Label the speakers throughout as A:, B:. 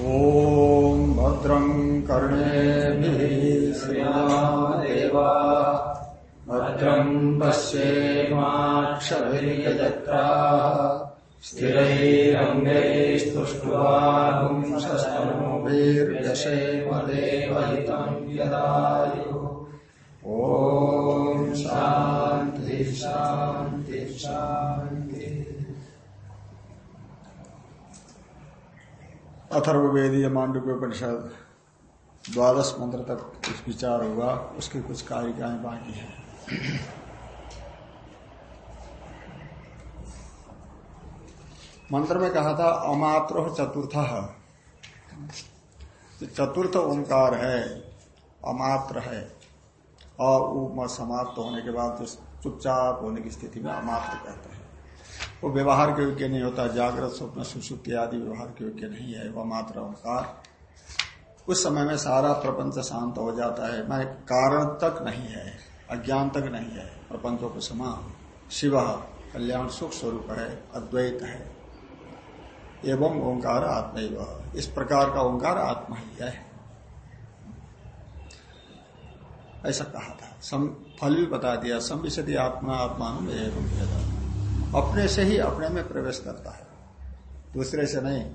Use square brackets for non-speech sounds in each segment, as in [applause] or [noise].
A: ॐ भद्रम् कर्णेभिः श्रीमादेवा भद्रम् पश्येमाक्षभिर्यजत्राः। स्थिरैरङ्गैस्तुष्ट्वागुंसस्तनूभिर्यशेम देवहितम् यदायुः। ॐ शान्ति शान्ति शान्ति। अथर्ववेदीय मांडव्य परिषद द्वादश मंत्र तक कुछ विचार हुआ उसकी कुछ कारिकाएँ बाकी हैं। मंत्र में कहा था, अमात्र चतुर्थ। चतुर्थ ओंकार है, अमात्र है। अ समाप्त होने के बाद चुपचाप होने की स्थिति में अमात्र कहते हैं। वो व्यवहार के योग्य नहीं होता जागृत स्वप्न सुसुप्ति आदि व्यवहार के योग्य नहीं है वह मात्र ओंकार उस समय में सारा प्रपंच शांत हो जाता है मैं कारण तक नहीं है अज्ञान तक नहीं है प्रपंचों के समान। शिव कल्याण सुख स्वरूप है अद्वैत है। एवं ओंकार आत्म इस प्रकार का ओंकार आत्मा ही है। ऐसा कहा था। सम, फल भी बता दिया संविशति आत्मा आत्मा एवं अपने से ही अपने में प्रवेश करता है। दूसरे से नहीं।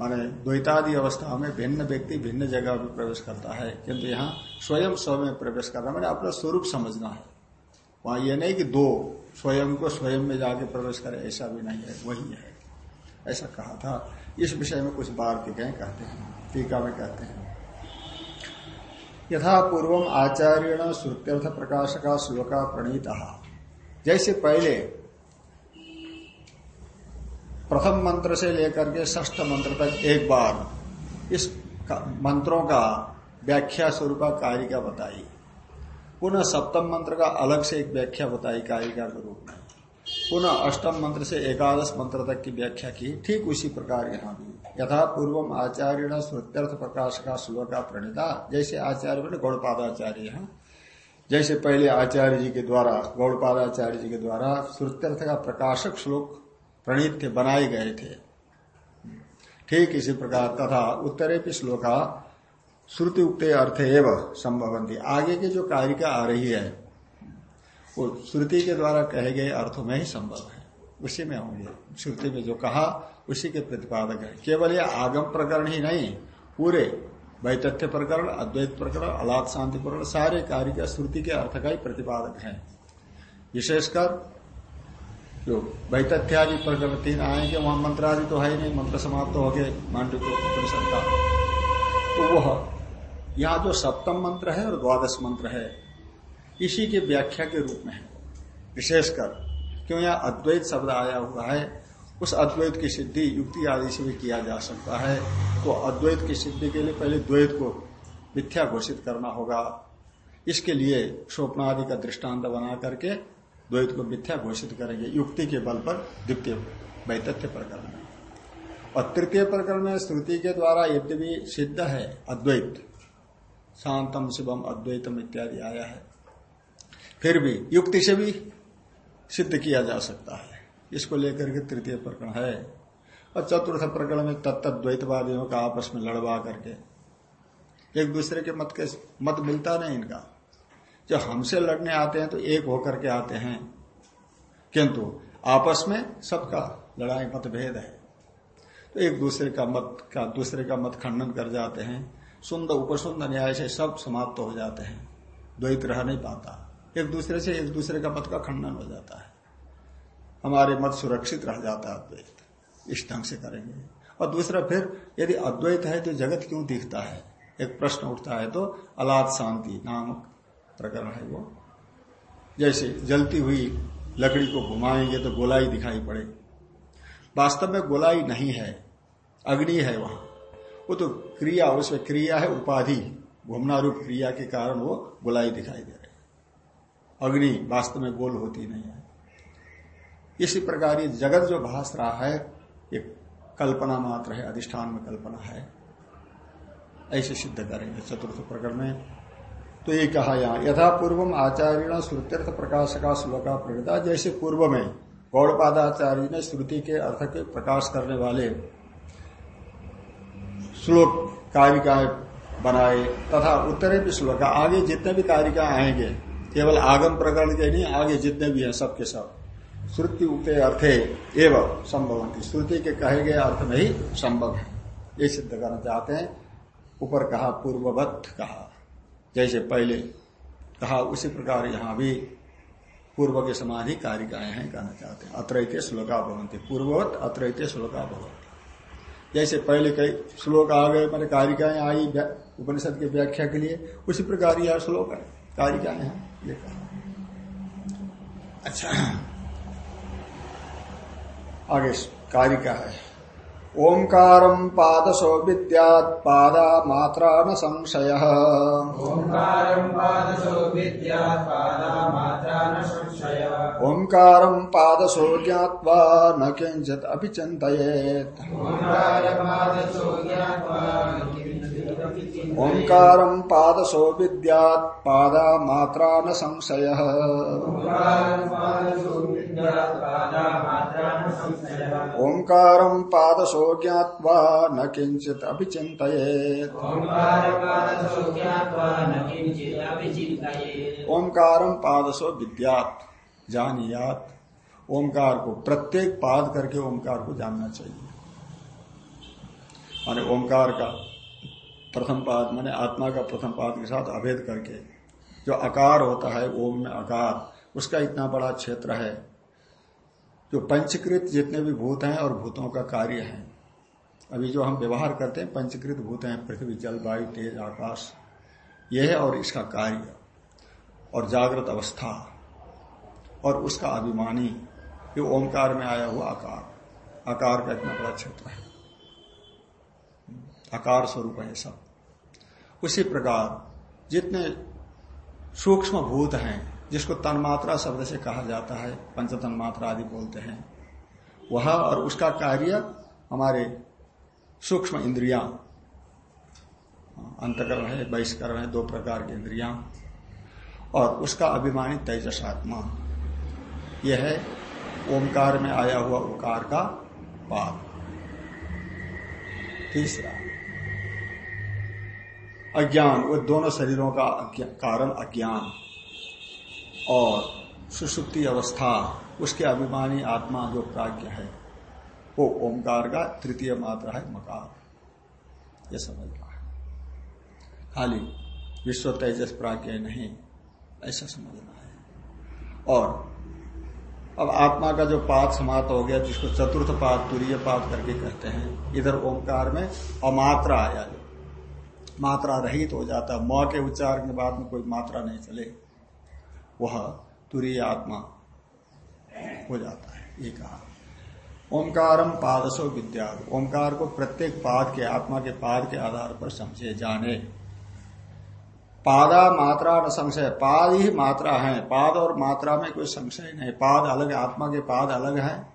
A: माने द्वैतादि अवस्था में भिन्न व्यक्ति भिन्न जगह में प्रवेश करता है, किंतु यहाँ स्वयं स्व में प्रवेश करना मैंने अपना स्वरूप समझना है। वहाँ यह नहीं कि दो स्वयं को स्वयं में जाके प्रवेश करे, ऐसा भी नहीं है, वही है। ऐसा कहा था। इस विषय में कुछ बार गए कहते हैं, टीका में कहते हैं। यथा पूर्वम आचार्य श्रुत्यर्थ प्रकाश का श्लोका प्रणीत। जैसे पहले प्रथम मंत्र से लेकर के ष्ठ मंत्र तक एक बार इस मंत्रों का व्याख्या स्वरूप कारिका बताई। पुनः सप्तम मंत्र का अलग से एक व्याख्या बताई कारिका के रूप में। पुनः अष्टम मंत्र से एकादश मंत्र तक की व्याख्या की, ठीक उसी प्रकार यहाँ भी। यथा पूर्वम आचार्य श्रुत्यर्थ प्रकाश का श्लोक प्रणीता, जैसे आचार्य गौड़पादाचार्य है। जैसे पहले आचार्य जी के द्वारा गौड़पादाचार्य जी के द्वारा श्रुत्यर्थ का प्रकाशक श्लोक प्रणीत थे, बनाए गए थे। ठीक इसी प्रकार तथा उत्तरे भी श्लोका, श्रुति उक्त अर्थ एवं संभवंती आगे की जो कारिका आ रही है, वो श्रुति के द्वारा कहे गए अर्थों में ही संभव है। उसी में होंगे। श्रुति में जो कहा, उसी के प्रतिपादक है। केवल ये आगम प्रकरण ही नहीं, पूरे वैतथ्य प्रकरण, अद्वैत प्रकरण अलाद शांति प्रकरण, सारे कार्य का श्रुति के अर्थ का ही प्रतिपादक है। विशेषकर जो वैतथ्यादि प्रकरण तीन आएँगे, वहाँ मंत्र आदि तो है ही नहीं, मंत्र समाप्त हो गए मांडव तो वह, यहाँ जो सप्तम मंत्र है और द्वादश मंत्र है, इसी के व्याख्या के रूप में है। विशेषकर, क्यों यहाँ अद्वैत शब्द आया हुआ है उस अद्वैत की सिद्धि, युक्ति आदि से भी किया जा सकता है। तो अद्वैत की सिद्धि के लिए पहले द्वैत को मिथ्या घोषित करना होगा। इसके लिए स्वप्न आदि का दृष्टांत बना करके द्वैत को मिथ्या घोषित करेंगे। युक्ति के बल पर, द्वितीय वैतथ्य प्रकरण में। और तृतीय प्रकरण में श्रुति के द्वारा यद्यपि सिद्ध है, अद्वैत, शांतम शिवम अद्वैतम इत्यादि आया है, फिर भी युक्ति से भी सिद्ध किया जा सकता है। इसको लेकर के तृतीय प्रकरण है। और चतुर्थ प्रकरण में तत्त द्वैतवादियों का आपस में लड़वा करके एक दूसरे के मत के, मत मिलता नहीं इनका। जो हमसे लड़ने आते हैं तो एक होकर के आते हैं। किंतु आपस में सबका लड़ाई मतभेद है। तो एक दूसरे का मत का, दूसरे का मत खंडन कर जाते हैं। सुंदर, उपसुंदर न्याय से सब समाप्त हो जाते हैं। द्वैत रह नहीं पाता। एक दूसरे से एक दूसरे का मत का खंडन हो जाता है। हमारे मत सुरक्षित रह जाता है अद्वैत। इस ढंग से करेंगे। और दूसरा फिर, यदि अद्वैत है तो जगत क्यों दिखता है? एक प्रश्न उठता है तो अलाद शांति नामक प्रकरण है वो। जैसे जलती हुई लकड़ी को घुमाएँगे तो गोलाई दिखाई पड़े। वास्तव में गोलाई नहीं है, अग्नि है वहाँ। वो तो क्रिया, उसमें क्रिया है, उपाधि। घूमना रूप क्रिया के कारण वो गोलाई दिखाई दे रही अग्नि वास्तव में गोल होती नहीं है। इसी प्रकार ये जगत जो भाष रहा है, ये कल्पना मात्र है, अधिष्ठान में कल्पना है। ऐसे सिद्ध करेंगे चतुर्थ प्रकरण में। तो ये कहा यहाँ, यथा पूर्वम आचार्य श्रुत्यर्थ प्रकाश का श्लोका प्रणता जैसे पूर्व में गौड़पादाचार्य ने श्रुति के अर्थ के प्रकाश करने वाले श्लोक कारिकाएँ बनाए, तथा उत्तरे भी श्लोक, आगे जितने भी कारिका आएँगे, केवल आगम प्रकरण के नहीं, आगे जितने भी हैं, सबके सब। श्रुति उपे अर्थे एवं संभव श्रुति के कहे गए अर्थ में ही संभव है। ये सिद्ध करना चाहते हैं। ऊपर कहा, पूर्ववत कहा। जैसे पहले कहा, उसी प्रकार यहाँ भी पूर्व के समान ही कारिकाएँ हैं कहना चाहते हैं। अत्रैते श्लोका भवंती पूर्ववत, अत्रैते श्लोका भवंती जैसे पहले कई श्लोक आ गए, मैंने कारिकाएँ आई उपनिषद की व्याख्या के लिए, उसी प्रकार यह श्लोक है। कारिकाएँ हैं, ये कहा। अच्छा आगे कारिका है ओंकार पादशो विद्यात पादा मात्रा न संशय। ओंकार पादशो ज्ञावा न किंचित अभी चिंतित ओंकार पादशो विद्यात पादा मात्रा न संशय। ओंकार पादशो ज्ञावा न किंचित अभी चिंतित ओंकार पादशो विद्यात, जानियात। ओंकार को प्रत्येक पाद करके ओंकार को जानना चाहिए। माने ओंकार का प्रथम पाद, माने आत्मा का प्रथम पाद के साथ अभेद करके, जो आकार होता है, ओम में आकार उसका इतना बड़ा क्षेत्र है, जो पंचकृत जितने भी भूत हैं और भूतों का कार्य है अभी जो हम व्यवहार करते हैं, पंचकृत भूत हैं, पृथ्वी, जल, वायु, तेज, आकाश यह है और इसका कार्य और जागृत अवस्था और उसका अभिमानी, ये ओंकार में आया हुआ आकार। आकार का इतना बड़ा क्षेत्र है। आकार स्वरूप है सब। उसी प्रकार जितने सूक्ष्म भूत हैं, जिसको तन्मात्रा शब्द से कहा जाता है पंच तन्मात्रा आदि बोलते हैं, वह और उसका कार्य हमारे सूक्ष्म इंद्रिया। अंतकरण है, बहिष्करण है, दो प्रकार की इंद्रिया। और उसका अभिमानी तेजस आत्मा यह है, ओंकार में आया हुआ ओकार का पाप तीसरा। अज्ञान, वो दोनों शरीरों का कारण अज्ञान। और सुसुप्ति अवस्था, उसके अभिमानी आत्मा जो प्राज्ञ है। वो ओंकार का तृतीय मात्रा है मकार। ये समझना है। खाली विश्व तेजस प्राज्ञ नहीं, ऐसा समझना है। और अब आत्मा का जो पाद समाप्त हो गया, जिसको चतुर्थ पाद, तुरीय पाद करके कहते हैं, इधर ओंकार में अमात्रा आया। मात्रा रहित हो जाता है म के उच्चार के बाद में कोई मात्रा नहीं चले, वह तुरीय आत्मा हो जाता है, ये कहा। ओंकारम पादसो विद्या। ओंकार को प्रत्येक पाद के आत्मा के पाद के आधार पर समझे जाने। पादा मात्रा न संशय। पाद ही मात्रा है। पाद और मात्रा में कोई संशय नहीं। पाद अलग आत्मा के पाद अलग है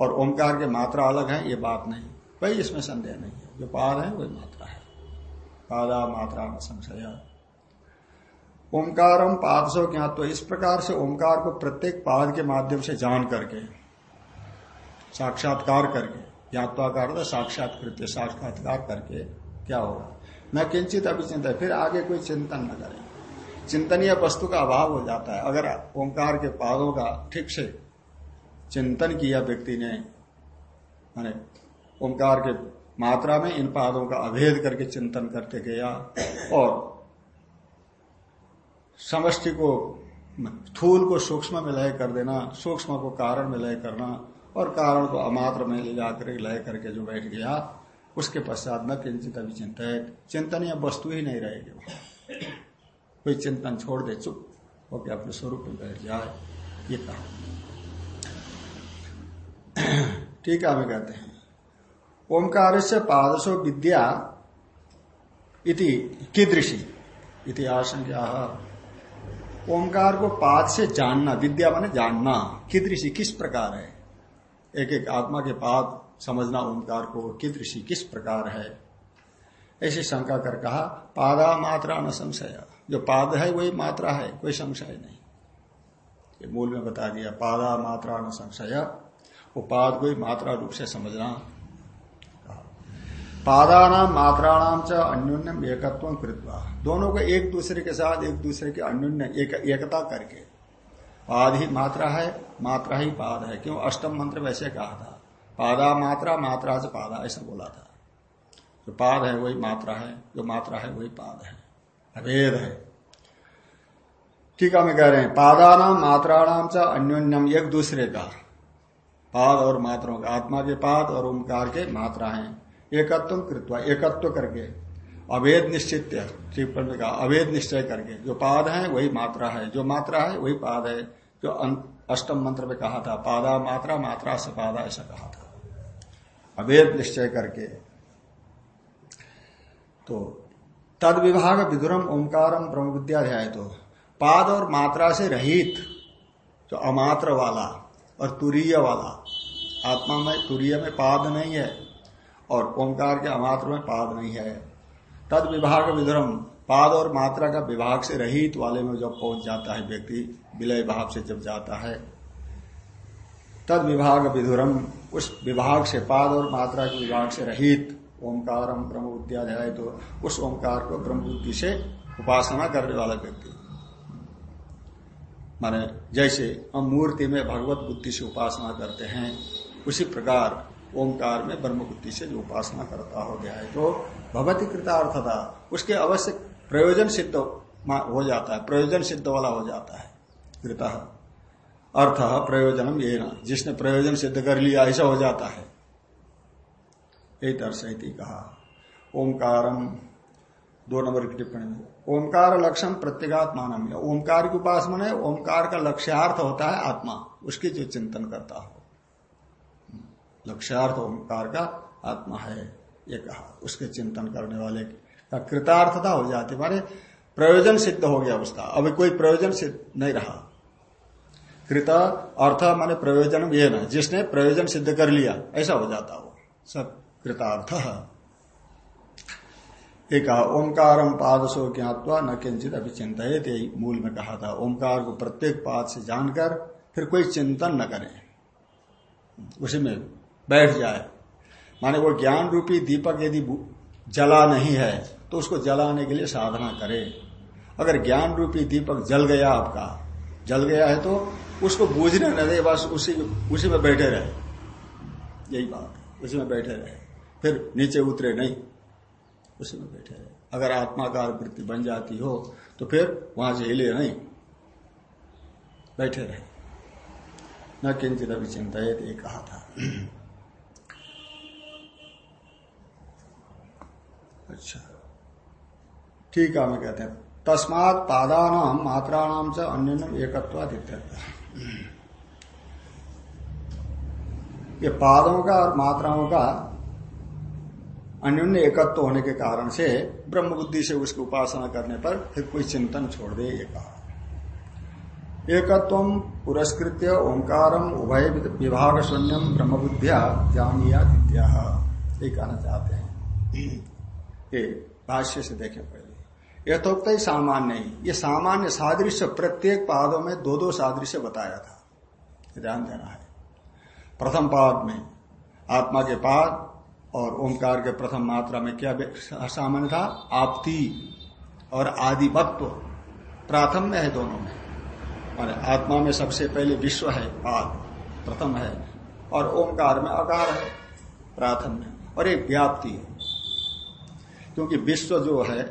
A: और ओंकार के मात्रा अलग है, ये बात नहीं। कोई इसमें संदेह नहीं है। जो पाद है, वही मात्रा है। पादा मात्रा न संशय। ओंकारम पादसो ज्ञात तो इस प्रकार से ओंकार को प्रत्येक पाद के माध्यम से जान करके साक्षात्कार करके, ज्ञातवाकार साक्षात्कृत साक्षात्कार करके क्या होगा? न किंचित अभी चिंता फिर आगे कोई चिंतन न करें। चिंतनीय वस्तु का अभाव हो जाता है। अगर ओंकार के पादों का ठीक से चिंतन किया व्यक्ति ने, माने ओंकार के मात्रा में इन पादों का अभेद करके चिंतन करते गया, और समष्टि को, थूल को सूक्ष्म में लय कर देना, सूक्ष्म को कारण में लय करना और कारण को अमात्र में ले जाकर, लय करके जो बैठ गया, उसके पश्चात न किंचित अभी चिंतित या वस्तु ही नहीं रहेगी। कोई चिंतन छोड़ दे, चुप होके अपने स्वरूप में बैठ जाए, ये कहा ठीक है, हमें कहते हैं। ओंकार से पादशो विद्या इति कीदृशी इतिहास क्या ओंकार को पाद से जानना, विद्या माने जानना, कीदृशी किस प्रकार है? एक एक आत्मा के पाद समझना ओंकार को कीदृशी किस प्रकार है? ऐसी शंका कर कहा पादा मात्रा न संशय। जो पाद है वही मात्रा है कोई संशय नहीं। ये मूल में बता दिया पादा मात्रा न संशय। वो पाद को मात्रा रूप से समझना। पादानाम मात्राणाम च अन्योन्यम एकत्व कृतवा। दोनों को एक दूसरे के साथ एक दूसरे के अन्योन्य एक, एकता करके। पाद ही मात्रा है, मात्रा ही पाद है। क्यों? अष्टम मंत्र वैसे कहा था। पादा मात्रा मात्रा से पादा, ऐसा बोला था। जो पाद है, वही मात्रा है, जो मात्रा है, वही पाद है। अभेद है। ठीक है मैं कह रहे हैं, पादानाम, मात्राणाम च अन्योन्यम, एक दूसरे का। पाद और मात्राओं का। आत्मा के पाद और ओंकार के मात्रा है। एकत्व कृत्वा, एकत्व करके। अवेद निश्चित टिप्पणी का अवेद निश्चय करके, जो पाद है वही मात्रा है, जो मात्रा है वही पाद है, जो अष्टम मंत्र में कहा था, पादा मात्रा मात्रा से पादा ऐसा कहा था। अवेद निश्चय करके। तो तद विभाग विदुरम, ओंकारम ब्रह्म विद्याध्याय तो पाद और मात्रा से रहित, जो अमात्र वाला और तुरीय वाला, आत्मा में, तुरीय में पाद नहीं है, और ओंकार के अमात्र में पाद नहीं है। तद विभाग विधुरम। पाद और मात्रा का विभाग से रहित वाले में जब पहुँच जाता है व्यक्ति, विलय भाव से जब जाता है, तद विभाग विधुरम, उस विभाग से पाद और मात्रा के विभाग से रहित ओंकार ब्रह्म बुद्धि तो उस ओंकार को ब्रह्म बुद्धि से उपासना करने वाला व्यक्ति। माने जैसे हम मूर्ति में भगवत बुद्धि से उपासना करते हैं, उसी प्रकार ओंकार में ब्रह्म बुद्धि से जो उपासना करता हो गया है तो भगवती कृतार्थता उसके अवश्य प्रयोजन सिद्ध हो जाता है, प्रयोजन सिद्ध वाला हो जाता है, कृत। अर्थ प्रयोजनम ये ना जिसने प्रयोजन सिद्ध कर लिया, ऐसा हो जाता है। यही दर्शयती कहा। ओंकारम दो नंबर की टिप्पणी में, ओंकार लक्षण प्रत्येगात्मान ओंकार की उपासना है ओंकार का लक्ष्यार्थ होता है आत्मा, उसकी जो चिंतन करता हो। लक्ष्यार्थ ओंकार का आत्मा है। ये कहा उसके चिंतन करने वाले का कृतार्थता हो जाती, मारे प्रयोजन सिद्ध हो गया उसका। अभी कोई प्रयोजन सिद्ध नहीं रहा। कृत अर्थ माने प्रयोजन ये ना, जिसने प्रयोजन सिद्ध कर लिया, ऐसा हो जाता वो सब कृतार्थ। एक ओंकारम पादसो ज्ञातवा न किंचित अभी चिंतित मूल में कहा था। ओंकार को प्रत्येक पाद से जानकर फिर कोई चिंतन न करे। उसी में बैठ जाए। माने वो ज्ञान रूपी दीपक यदि जला नहीं है तो उसको जलाने के लिए साधना करे। अगर ज्ञान रूपी दीपक जल गया आपका, जल गया है तो उसको बूझने न दे, बस उसी उसी में बैठे रहे। यही बात, उसी में बैठे रहे। फिर नीचे उतरे नहीं, उसी में बैठे रहे। अगर आत्माकार वृत्ति बन जाती हो तो फिर वहाँ से हिले नहीं, बैठे रहे। न किंचित अभी चिंता ये कहा था। अच्छा। ठीक है, मैं कहते हैं, तस्मात पादानाम मात्राणाम से अन्य एकत्वादित्य ये पादों का और मात्राओं का अन्योन्य एकत्व होने के कारण से ब्रह्म बुद्धि से उसकी उपासना करने पर फिर कोई चिंतन छोड़ दे, ये कहा। एकत्व पुरस्कृत्य ओंकारम उभय विभाग शून्यम ब्रह्म बुद्धिया जानिया दित्या ये कहना चाहते हैं। ये भाष्य से देखें पहले। यथोक्त ही सामान्य ही। ये सामान्य सादृश्य प्रत्येक पादों में दो दो सादृश्य बताया था। ध्यान देना है। प्रथम पाद में आत्मा के पाद और ओंकार के प्रथम मात्रा में क्या सामान्य था? आपती और आदिमत्व प्राथम में है दोनों में। और आत्मा में सबसे पहले विश्व है, पाद प्रथम है और ओंकार में आकार है प्राथम में और एक व्याप्ति है। क्योंकि विश्व जो है,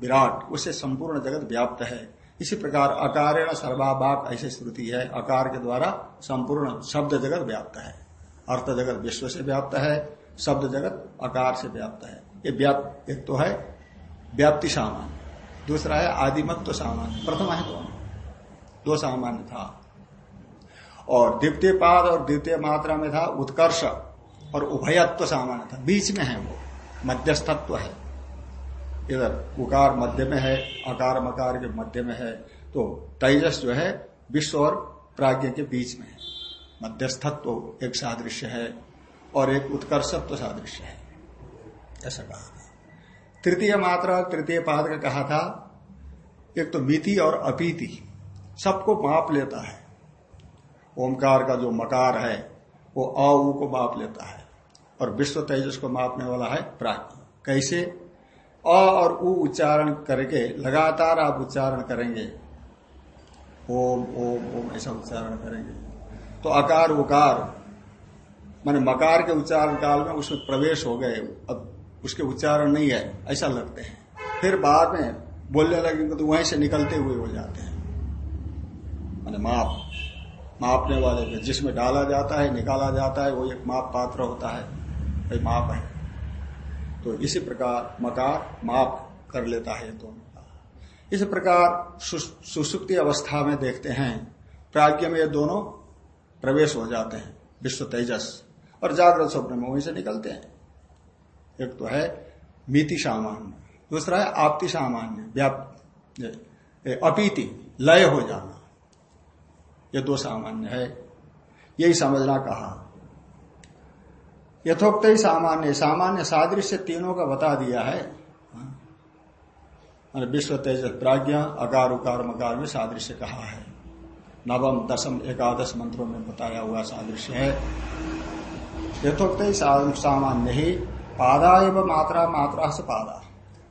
A: विराट उससे संपूर्ण जगत व्याप्त है। इसी प्रकार अकारेण सर्वाभाग ऐसी श्रुति है, अकार के द्वारा संपूर्ण शब्द जगत व्याप्त है। अर्थ जगत विश्व से व्याप्त है, शब्द जगत अकार से व्याप्त है। ये व्याप्त, एक तो है व्याप्ति सामान्य, दूसरा है आदिमत्व सामान्य, प्रथम है दोनों। दो सामान्य था। और द्वितीय पाद और द्वितीय मात्रा में था उत्कर्ष और उभयत्व सामान्य था। बीच में है वो, मध्यस्थत्व है। इधर उकार मध्य में है, अकार मकार के मध्य में है तो तेजस जो है विश्व और प्राज्ञ के बीच में है। मध्यस्थत्व एक सादृश्य है और एक उत्कर्षत्व सादृश्य है। ऐसा कहा था तृतीय मात्रा, तृतीय पाद का कहा था, एक तो मिति और अपीति, सबको माप लेता है। ओमकार का जो मकार है, वो अ को माप लेता है और विश्व तेजस को मापने वाला है प्राज्ञ कैसे? अ और उ उच्चारण करके, लगातार आप उच्चारण करेंगे। ओम ओम ओम, ऐसा उच्चारण करेंगे। तो अकार, उकार, माने मकार के उच्चारण काल में उसमें प्रवेश हो गए। अब उसके उच्चारण नहीं है, ऐसा लगते हैं। फिर बाद में बोलने लगेंगे तो वहीं से निकलते हुए हो जाते हैं। माने माप, मापने वाले जिसमें डाला जाता है, निकाला जाता है, वो एक माप पात्र होता है। भाई माप है। तो इसी प्रकार मकार माप कर लेता है दोनों का। इस प्रकार सुसुप्ति अवस्था में देखते हैं प्राज्ञ में ये दोनों प्रवेश हो जाते हैं, विश्व तेजस। और जागृत स्वप्न में वहीं से निकलते हैं। एक तो है मिति सामान्य, दूसरा है आपति सामान्य व्याप्त अपीति, लय हो जाना। ये दो सामान्य है। यही समझना कहा। यथोक्त ही सामान्य सामान्य सादृश्य तीनों का बता दिया है। विश्व तेज प्राज्ञ, अकार उकार मकार में सादृश्य कहा है। नवम, दसम, एकादश मंत्रों में बताया हुआ सादृश्य है। यथोक्त ही सामान्य ही, पादा एवं मात्रा मात्रा से पादा।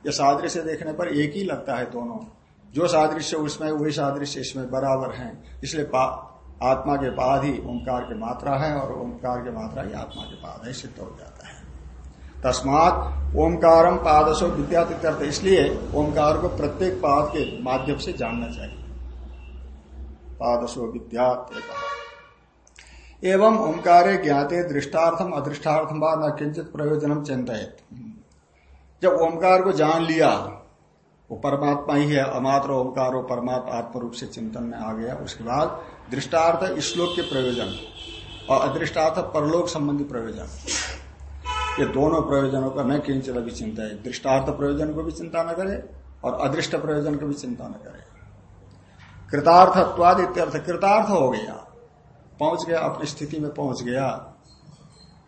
A: यह सादृश्य देखने पर एक ही लगता है दोनों। जो सादृश्य उसमें, वही सादृश्य इसमें बराबर है। इसलिए आत्मा के पाद ही ओंकार की मात्रा है और ओंकार की मात्रा ही आत्मा के पाद है, सिद्ध हो जाता है। तस्मात ओंकारम पादसो विद्यात इसलिए ओंकार को प्रत्येक पाद के माध्यम से जानना चाहिए। पादसो विद्यात एवं ओंकारे ज्ञाते दृष्टार्थम अदृष्टार्थम व न किंचित प्रयोजनम चिंतित जब ओंकार को जान लिया, वो परमात्मा ही है, अमात्र ओंकार परमात्मा आत्म रूप से चिंतन में आ गया, उसके बाद दृष्टार्थ श्लोक के प्रयोजन और अदृष्टार्थ परलोक संबंधी प्रयोजन। ये दोनों प्रयोजनों का न किंचित अभी चिंता है। दृष्टार्थ प्रयोजन को भी चिंता न करे और अदृष्ट प्रयोजन को भी चिंता न करे। कृतार्थत्वाद इत्यर्थ कृतार्थ हो गया। पहुँच गया, अपनी स्थिति में पहुँच गया।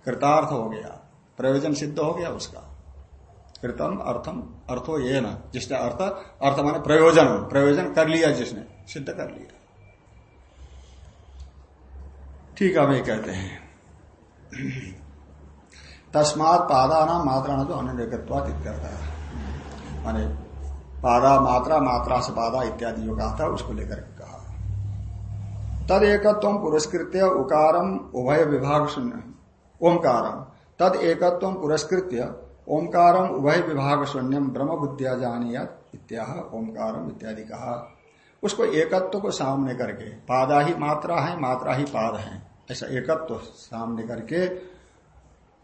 A: कृतार्थ हो गया। प्रयोजन सिद्ध हो गया उसका। कृतम अर्थम अर्थो ये न जिसने अर्थ अर्थ माने प्रयोजन। प्रयोजन कर लिया जिसने, सिद्ध कर लिया। ठीक है वे कहते हैं। तस्मात पादा नाम मात्रा न तो अनिर्गत्वात इत्यर्थ माने पादा, मात्रा मात्रा से पादा इत्यादि जो कहा था, उसको लेकर कहा। तद एकत्व पुरस्कृत्य उकारम उभय विभाग शून्य ओंकारम तद एकत्व पुरस्कृत्य ओंकारम उभय विभाग शून्यम ब्रह्म बुद्धिया जानिया इत्या ओंकारम इत्यादि कहा। उसको एकत्व को सामने करके, पादा ही मात्रा है, मात्रा ही पाद है। ऐसा एकत्व सामने करके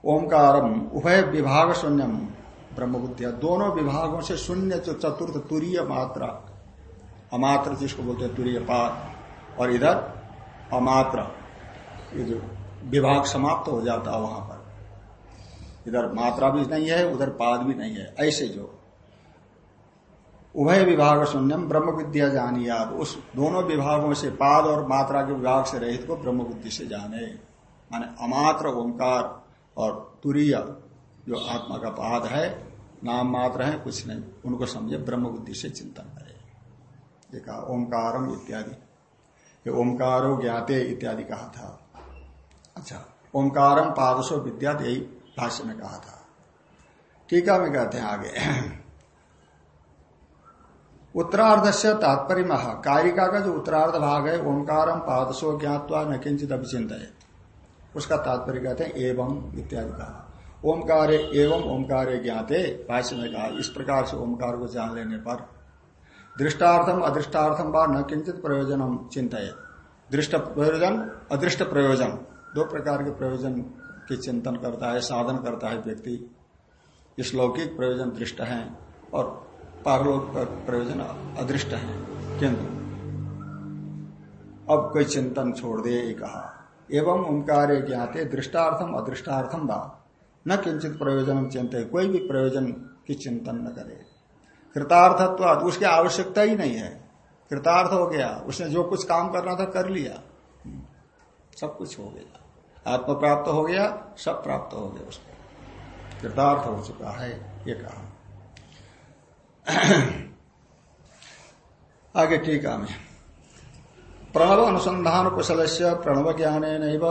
A: ओंकारम, उभय विभाग शून्यम ब्रह्म बुद्धिया दोनों विभागों से शून्य जो चतुर्थ तुरीय मात्रा, अमात्र जिसको बोलते हैं तुरीय पाद, और इधर अमात्र, ये जो विभाग समाप्त हो जाता वहाँ पर। इधर मात्रा भी नहीं है, उधर पाद भी नहीं है, ऐसे जो उभय विभाग शून्यम ब्रह्म विद्या जानी आप उस दोनों विभागों से पाद और मात्रा के विभाग से रहित को ब्रह्म बुद्धि से जाने। माने अमात्र ओंकार और तुरीय जो आत्मा का पाद है, नाम मात्र है, कुछ नहीं। उनको समझे ब्रह्म बुद्धि से चिंतन करे। ये कहा ओंकारम इत्यादि। ये ओंकारो ज्ञाते इत्यादि कहा था। अच्छा ओंकारम पादसो विद्या यही भाष्य में कहा था। टीका में कहते हैं आगे। उत्तरार्ध से तात्पर्य महा कारिका का जो उत्तरार्ध भाग है ओंकार पादसो ज्ञातवा न किंचित अभिचिंत उसका तात्पर्य कहते हैं, एवं इत्यादि कहा। ओंकार एवं ओंकार ज्ञाते, भाष्य में कहा, इस प्रकार से ओंकार को जान लेने पर दृष्टार्थम अदृष्टार्थम व न किंचित प्रयोजन चिंतित दृष्ट प्रयोजन, अदृष्ट प्रयोजन, दो प्रकार के प्रयोजन की चिंतन करता है, साधन करता है व्यक्ति। इस लौकिक प्रयोजन दृष्ट है और पारलोक पर प्रयोजन अदृष्ट है, किंतु। अब कोई चिंतन छोड़ दे कहा। एवं ओंकार ज्ञाते, दृष्टार्थम अदृष्टार्थम बा न किंचित प्रयोजन चिंतित कोई भी प्रयोजन की चिंतन न करे। कृतार्थत्व, उसकी आवश्यकता ही नहीं है। कृतार्थ हो गया, उसने जो कुछ काम करना था कर लिया। सब कुछ हो गया। आत्म प्राप्त हो गया, सब प्राप्त हो गया उसको कृतार्थ हो चुका है, ये कहा। [coughs] आगे ठीक है। प्रणव अनुसंधान कुशल से प्रणव ज्ञान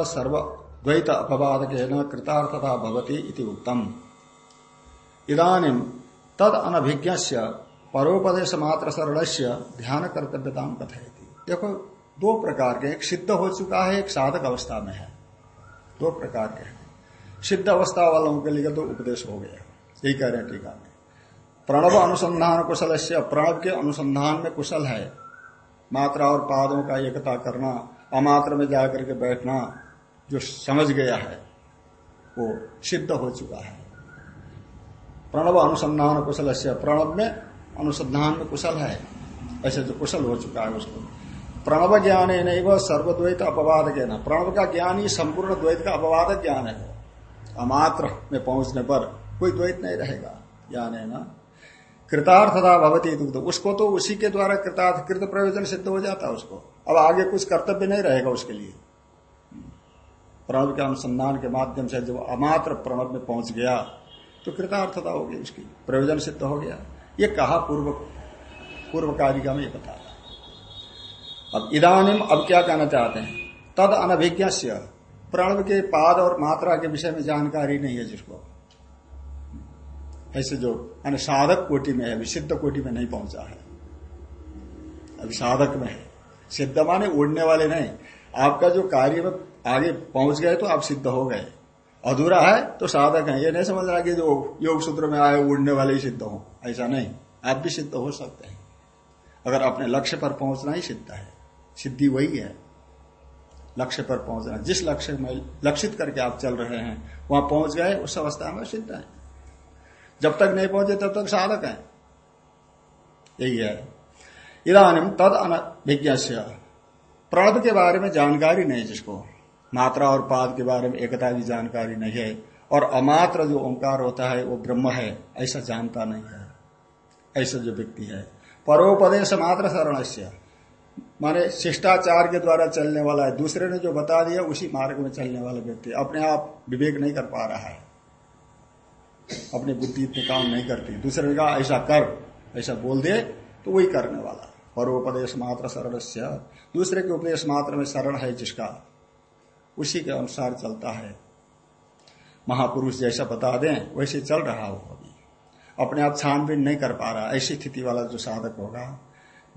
A: सर्व द्वैत अपवाद कृतार्थता भवती उत्तम इदानीम तद अनभिज्ञ परोपदेश मात्र सरल ध्यान कर्तव्यता कथयती। देखो, दो प्रकार के, एक सिद्ध हो चुका है, एक साधक अवस्था में है। दो प्रकार के सिद्ध अवस्था वालों के लिए तो उपदेश हो गया। यही कह रहे हैं टीका प्रणव अनुसंधान कुशल से प्रणव के अनुसंधान में कुशल है। मात्रा और पादों का एकता करना अमात्र में जाकर के बैठना, जो समझ गया है, वो सिद्ध हो चुका है। प्रणव अनुसंधान कुशल से प्रणव में अनुसंधान में कुशल है। ऐसे जो कुशल हो चुका है उसको। प्रणव ज्ञान है नहीं वह सर्वद्वैत अपवाद ज्ञान प्रणव का ज्ञान ही। संपूर्ण द्वैत का अपवाद ज्ञान है अमात्र में पहुँचने पर कोई द्वैत नहीं रहेगा। ज्ञान है ना कृतार्थता भवती दुग्ध उसको तो उसी के द्वारा कृतार्थ, कृत प्रयोजन सिद्ध हो जाता है उसको। अब आगे कुछ कर्तव्य नहीं रहेगा उसके लिए। प्रणव के अनुसंधान के माध्यम से जब अमात्र प्रणव में पहुँच गया तो कृतार्थता होगी उसकी। प्रयोजन सिद्ध हो गया। ये कहा पूर्व पूर्व कारिका में बता अब इदानिम अब क्या कहना चाहते हैं? तद अनभिज्ञ प्रणव के पाद और मात्रा के विषय में जानकारी नहीं है जिसको। ऐसे जो यानी साधक कोटि में है विसिद्ध कोटि में नहीं पहुँचा है। अभी साधक में है। सिद्ध माने उड़ने वाले नहीं। आपका जो कार्य में आगे पहुँच गए तो आप सिद्ध हो गए। अधूरा है तो साधक है। ये नहीं समझ रहा कि जो योग सूत्र में आए, उड़ने वाले ही सिद्ध हो। ऐसा नहीं। आप भी सिद्ध हो सकते हैं। अगर अपने लक्ष्य पर पहुँचना ही सिद्ध है। सिद्धि वही है। लक्ष्य पर पहुँचना। जिस लक्ष्य में लक्षित करके आप चल रहे हैं, वहाँ पहुँच गए, उस अवस्था में सिद्ध है। जब तक नहीं पहुँचे तब तक साधक है। यही है। इधानी तद अनभिज्ञ प्रणव के बारे में जानकारी नहीं जिसको। मात्रा और पाद के बारे में एकता की जानकारी नहीं है। और अमात्र जो ओंकार होता है, वो ब्रह्म है, ऐसा जानता नहीं है। ऐसा जो व्यक्ति है। परोपदेश मात्र शरण माने शिष्टाचार के द्वारा चलने वाला है। दूसरे ने जो बता दिया, उसी मार्ग में चलने वाला व्यक्ति अपने आप विवेक नहीं कर पा रहा है। अपनी बुद्धि इतने काम नहीं करती। दूसरे ने कहा, ऐसा कर, ऐसा बोल दे तो वही करने वाला। परोपदेश मात्र शरण दूसरे के उपदेश मात्र में शरण है जिसका, उसी के अनुसार चलता है। महापुरुष जैसा बता दें, वैसे चल रहा हो अभी। अपने आप छानबीन नहीं कर पा रहा, ऐसी स्थिति वाला जो साधक होगा।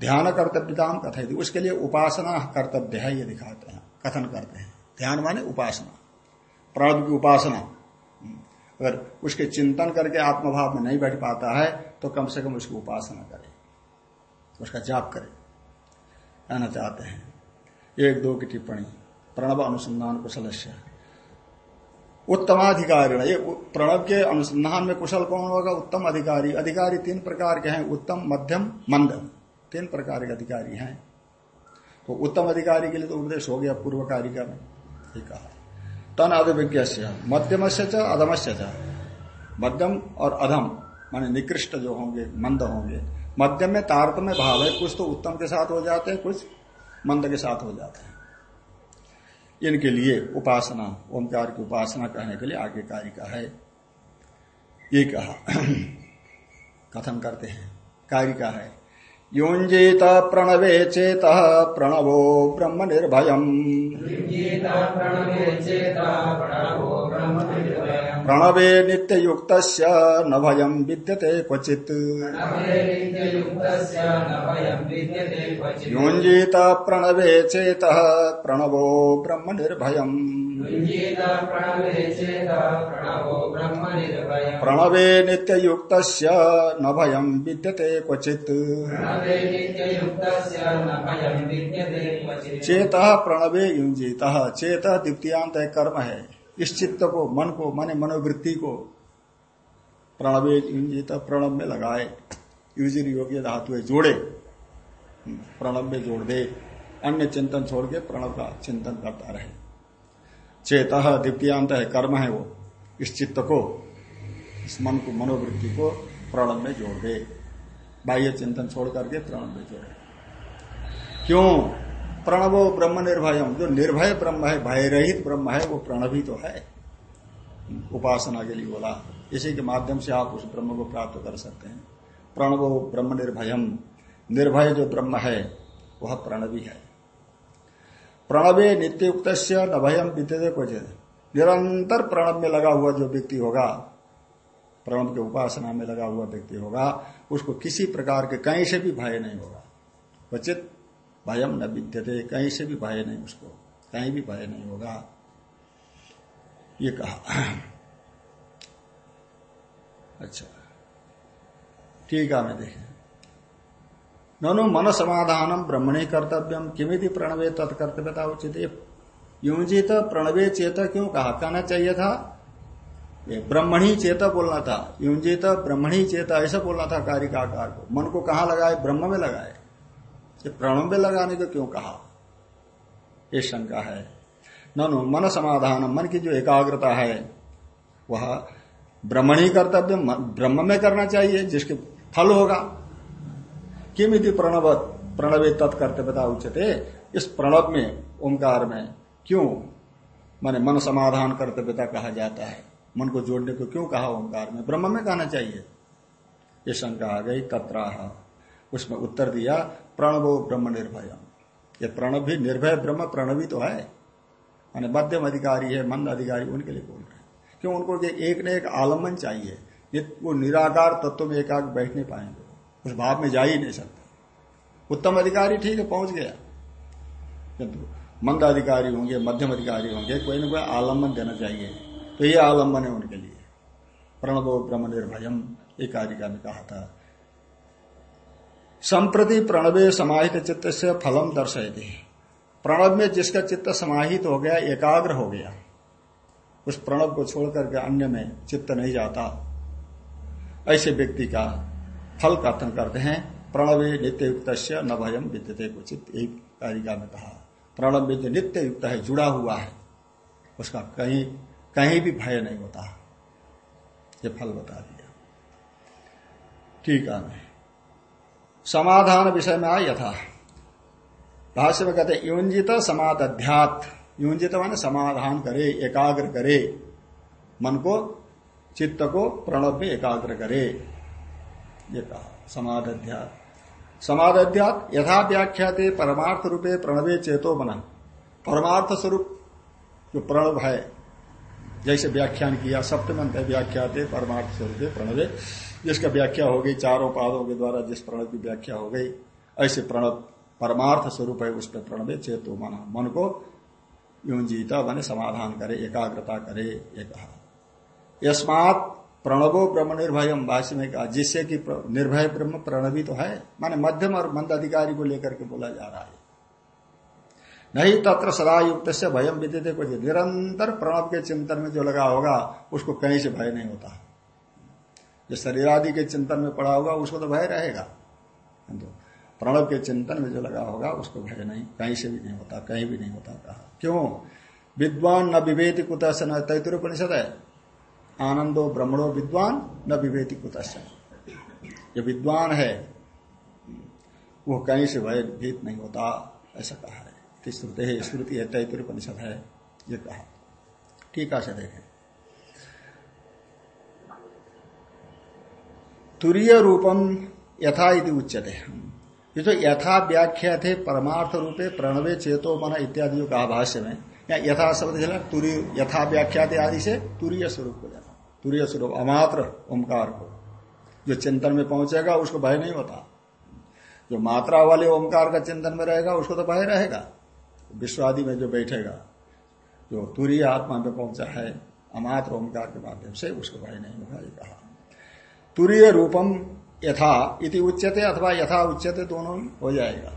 A: ध्यान कर्तव्य कर्तव्यताम कथित उसके लिए उपासना कर्तव्य है, ये दिखाते हैं, कथन करते हैं। ध्यान माने उपासना। प्राण की उपासना। अगर उसके चिंतन करके आत्मभाव में नहीं बैठ पाता है तो कम से कम उसकी उपासना करे, उसका जाप करे, कहना चाहते हैं। एक दो की टिप्पणी, प्रणव अनुसंधान कुशल उत्तमाधिकारी ये प्रणव के अनुसंधान में कुशल कौन होगा? उत्तम अधिकारी। अधिकारी तीन प्रकार के हैं, उत्तम, मध्यम मंद तीन प्रकार के अधिकारी हैं। तो उत्तम अधिकारी के लिए तो उपदेश हो गया पूर्व कारिका में। ठीक कहा। तन अधविज्ञ मध्यम से अधम से मध्यम और अधम, माने निकृष्ट जो होंगे, मंद होंगे। मध्यम में तारतम्य भाव है, कुछ तो उत्तम के साथ हो जाते हैं, कुछ मंद के साथ हो जाते हैं। इनके लिए उपासना, ओंकार की उपासना कहने के लिए आगे कार्य का है। ये कहा, [clears throat] कथन करते हैं। कार्य का है। युंजित प्रणवे चेत प्रणवो ब्रह्म निर्भयम् प्रणवे नित्ययुक्त न भयं विद्यते क्वचित्। युंजित प्रणवे चेत प्रणवो ब्रह्म निर्भयम् प्रणवे नित्ययुक्त न भयं विद्यते क्वचित्। चेत प्रणवे युंजित चेत द्वितीयांत कर्म है। इस चित्त को मन को माने मनोवृत्ति को प्रणवे युंजित प्रणव में लगाए। युजिर योग्य धातु है जोड़े। प्रणव में जोड़ दे। अन्य चिंतन छोड़ के प्रणव का चिंतन करता रहे। चेत द्वितीयांत है कर्म है वो। इस चित्त को, इस मन को, मनोवृत्ति को प्रणव में जोड़ दे। बाह्य चिंतन छोड़ करके प्रणव में जोड़े क्यों? प्रणवो ब्रह्म निर्भय जो निर्भय ब्रह्म है भय रहित ब्रह्म है, वो प्रणव ही तो है। उपासना के लिए बोला। इसी के माध्यम से आप उस ब्रह्म को प्राप्त कर सकते हैं। प्रणवो ब्रह्म निर्भयम। निर्भय जो ब्रह्म है, वह प्रणवी है। प्रणवे नित्युक्त न भयम विद्यते कुछ निरंतर प्रणब में लगा हुआ जो व्यक्ति होगा प्रणब के उपासना में लगा हुआ व्यक्ति होगा, उसको किसी प्रकार के कहीं से भी भय नहीं होगा। क्वचित भयम न विद्यते, कहीं से भी भय नहीं उसको, कहीं भी भय नहीं होगा। ये कहा। अच्छा। ठीक है, मैं देखें ननु मन समाधानम ब्रह्मणे कर्तव्यम किमिति प्रणवे तत्कर्तव्यता उचित। युजित प्रणवे चेत क्यों कहा? कहना चाहिए था। ब्रह्मणी चेत बोलना था। युजित ब्रह्मणी चेत ऐसा बोलना था कारिकाकार को। मन को कहा लगाए? ब्रह्म में लगाए। ये प्रणव में लगाने को क्यों कहा? ये शंका है। ननु मन समाधान मन की जो एकाग्रता है, वह ब्रह्मणी कर्तव्य, ब्रह्म में करना चाहिए, जिसके फल होगा। किम यदि प्रणव प्रणवे तत्कर्तव्यता उच्चते इस प्रणव में, ओंकार में, क्यों? माने मन समाधान कर्तव्यता कहा जाता है। मन को जोड़ने को क्यों कहा ओंकार में? ब्रह्म में कहना चाहिए। ये शंका आ गई, तत्राह। उसमें उत्तर दिया, प्रणवो ब्रह्म निर्भय ये प्रणव भी निर्भय ब्रह्म प्रणवी तो है। माने मध्यम अधिकारी है, मंद अधिकारी, उनके लिए बोल रहे हैं। क्यों? उनको एक न एक आलंबन चाहिए। वो निराकार तत्व में एकाक बैठ नहीं पाएँगे। उस भाव में जा ही नहीं सकते। उत्तम अधिकारी ठीक है, पहुँच गया। किंतु मंद अधिकारी होंगे, मध्यम अधिकारी होंगे, कोई ना कोई आलंबन देना चाहिए। तो ये आलंबन है उनके लिए। प्रणवो ब्रह्म निर्भयम एक कारिका में कहा था, संप्रति प्रणवे समाहित चित्त से फलम दर्शयते। प्रणव में जिसका चित्त समाहित हो गया, एकाग्र हो गया, उस प्रणव को छोड़कर के अन्य में चित्त नहीं जाता। ऐसे व्यक्ति का फल कथन करते हैं। प्रणवे नित्य युक्त न भयम विद्यते को चित्त एक कारिका में कहा। प्रणव जो नित्य युक्त है, जुड़ा हुआ है, उसका कहीं कहीं भी भय नहीं होता। ये फल बता दिया। ठीक है। समाधान विषय में आ यथा भाष्य में कहते युंजित समाध्यात युंजित मान समाधान करे, एकाग्र करे। मन को, चित्त को प्रणव में एकाग्र करे। ये कहा समाध्यात समाध्यात यथा व्याख्याते परमार्थ रूपे प्रणवे चेतो बना परमार्थ स्वरूप जो प्रणव है, जैसे व्याख्यान किया सप्तमंत व्याख्याते परमार्थ स्वरूप प्रणवे। जिसका व्याख्या हो गई, चारों पादों के द्वारा जिस प्रणव की व्याख्या हो गई, ऐसे प्रणव परमार्थ स्वरूप है, उस प्रणवे चेतो मना। मन को यूँ जीता बने, समाधान करे, एकाग्रता करे, ये कहा। यस्मात प्रणवो ब्रह्म निर्भय भाष्य में कहा, जिससे कि निर्भय ब्रह्म प्रणवी तो है, माने मध्यम और मंद अधिकारी को लेकर के बोला जा रहा है। नहीं तत्र सदा युक्त से भयम विद्यते कुछ निरंतर प्रणव के चिंतन में जो लगा होगा, उसको कहीं से भय नहीं होता। जो शरीर आदि के चिंतन में पड़ा होगा, उसको तो भय रहेगा। किंतु प्रणव के चिंतन में जो लगा होगा, उसको भय नहीं, कहीं से भी नहीं होता, कहीं भी नहीं होता कहा। क्यों? विद्वान न विवेति कुतश्च न तैतुपनिषद है। आनंदो ब्रह्मणो विद्वान न विवेति कुतश्च। जो विद्वान है, वो कहीं से भय भीत नहीं होता, ऐसा कहा है। कि श्रुति है स्मृति है तैतुपनिषद है, ये कहा। ठीक है देखें। तुरीय रूपम यथा इति उच्चते ये जो यथा व्याख्या थे, परमार्थ रूपे, प्रणवे, चेतो, मन इत्यादि कहा भाष्य में, या यथा शब्द तुरी, यथा व्याख्या आदि से तुरीय स्वरूप को जाना तुरीय स्वरूप अमात्र ओंकार को। जो चिंतन में पहुंचेगा, उसको भय नहीं होता। जो मात्रा वाले ओंकार का चिंतन में रहेगा, उसको तो भय रहेगा। विश्वादि में जो बैठेगा, जो तुरीय आत्मा में पहुँचा है, अमात्र ओंकार के माध्यम से उसको भय नहीं होगा, ये कहा। तुरीय रूपम यथा इति उच्यते अथवा यथा उच्यते दोनों हो जाएगा।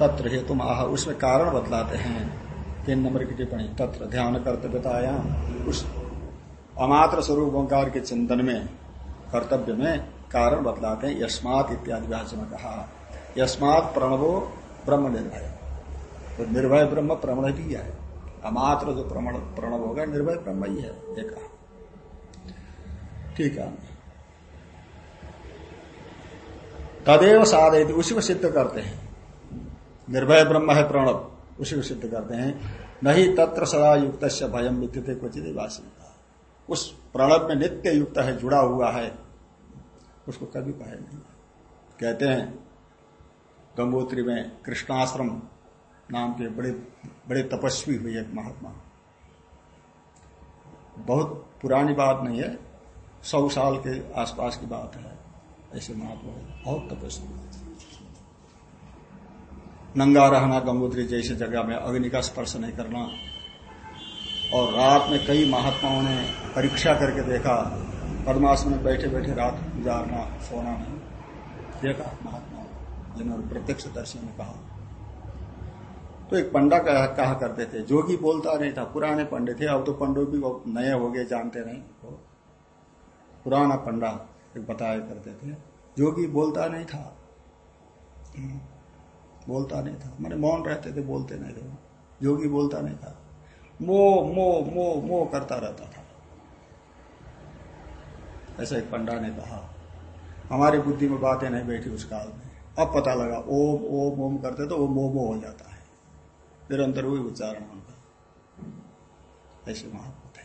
A: तत्र हेतु आह, उसमें कारण बतलाते हैं। तीन नंबर की टिप्पणी, तत्र ध्यान कर्तव्यताया उस अमात्र स्वरूप ओंकार के चिंतन में, कर्तव्य में कारण बतलाते हैं, यस्मात इत्यादि भाषा में कहा। यस्मात प्रणवो ब्रह्म निर्भय। तो निर्भय ब्रह्म प्रमण भी है। अमात्र जो प्रमण प्रणव होगा, निर्भय ब्रह्म ही है एक ठीक है। तदेव साधय उसी को सिद्ध करते हैं। निर्भय ब्रह्म है प्रणव, उसी को सिद्ध करते हैं। नहीं तत्र सदा युक्त भयम विद्युत क्वचित वासिका उस प्रणव में नित्य युक्त है, जुड़ा हुआ है। उसको कभी भय नहीं। कहते हैं, गंगोत्री में कृष्णाश्रम नाम के बड़े बड़े तपस्वी हुए एक महात्मा। बहुत पुरानी बात नहीं है, सौ साल के आसपास की बात है, ऐसे महात्मा बहुत तपस्वी नंगा रहना गंगोत्री जैसी जगह में अग्नि का स्पर्श नहीं करना और रात में कई महात्माओं ने परीक्षा करके देखा पद्मासन में बैठे बैठे रात गुजारना सोना नहीं। देखा महात्मा जिन्होंने प्रत्यक्ष दर्शन में कहा। तो एक पंडा कहा, कहा करते थे जोगी बोलता नहीं था पुराने पंडे थे अब तो पंडो भी नए हो गए जानते नहीं। तो पुराना पंडा एक बताया करते थे जोगी बोलता नहीं था। बोलता नहीं था मैंने मौन रहते थे बोलते नहीं थे। जोगी बोलता नहीं था। मो मो मो मो करता रहता था। ऐसा एक पंडा ने कहा, हमारी बुद्धि में बातें नहीं बैठी उस काल में। अब पता लगा, ओम ओम ओम करते तो वो मोमो हो जाता है। निरंतर हुई उच्चारण उनका ऐसे महात्मा थे।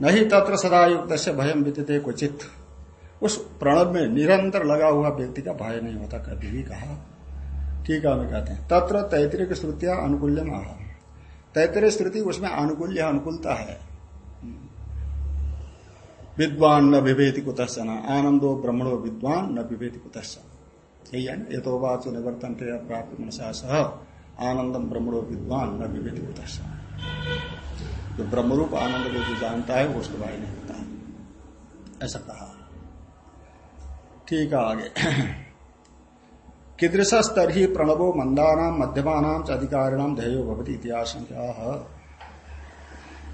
A: नहीं तत्र सदा युक्त से भयम विद्यते क्वचित। उस प्रणव में निरंतर लगा हुआ व्यक्ति का भय नहीं होता, कभी भी कहा। ठीक है हमें कहते हैं, तत्र तैतृक श्रुतिया अनुकूल्य महा तैतृय श्रुति उसमें अनुकूल्य अनुकूलता है। विद्वान न विभेति कुतश्चन आनंदो ब्रह्मणो विद्वान न विभेति कुतश्चन। यही है ना? यथोवाचो निवर्तन थे प्राप्त मनसा सह आनंदम ब्रह्मणो विद्वान न विविध होता जो ब्रह्मरूप आनंद को जो जानता है, वो उसके बारे नहीं होता ऐसा कहा। ठीक है, आगे। कीदृश स्तर ही प्रणवो मंदानाम मध्यमानाम च ध्येयो भवती इतिहास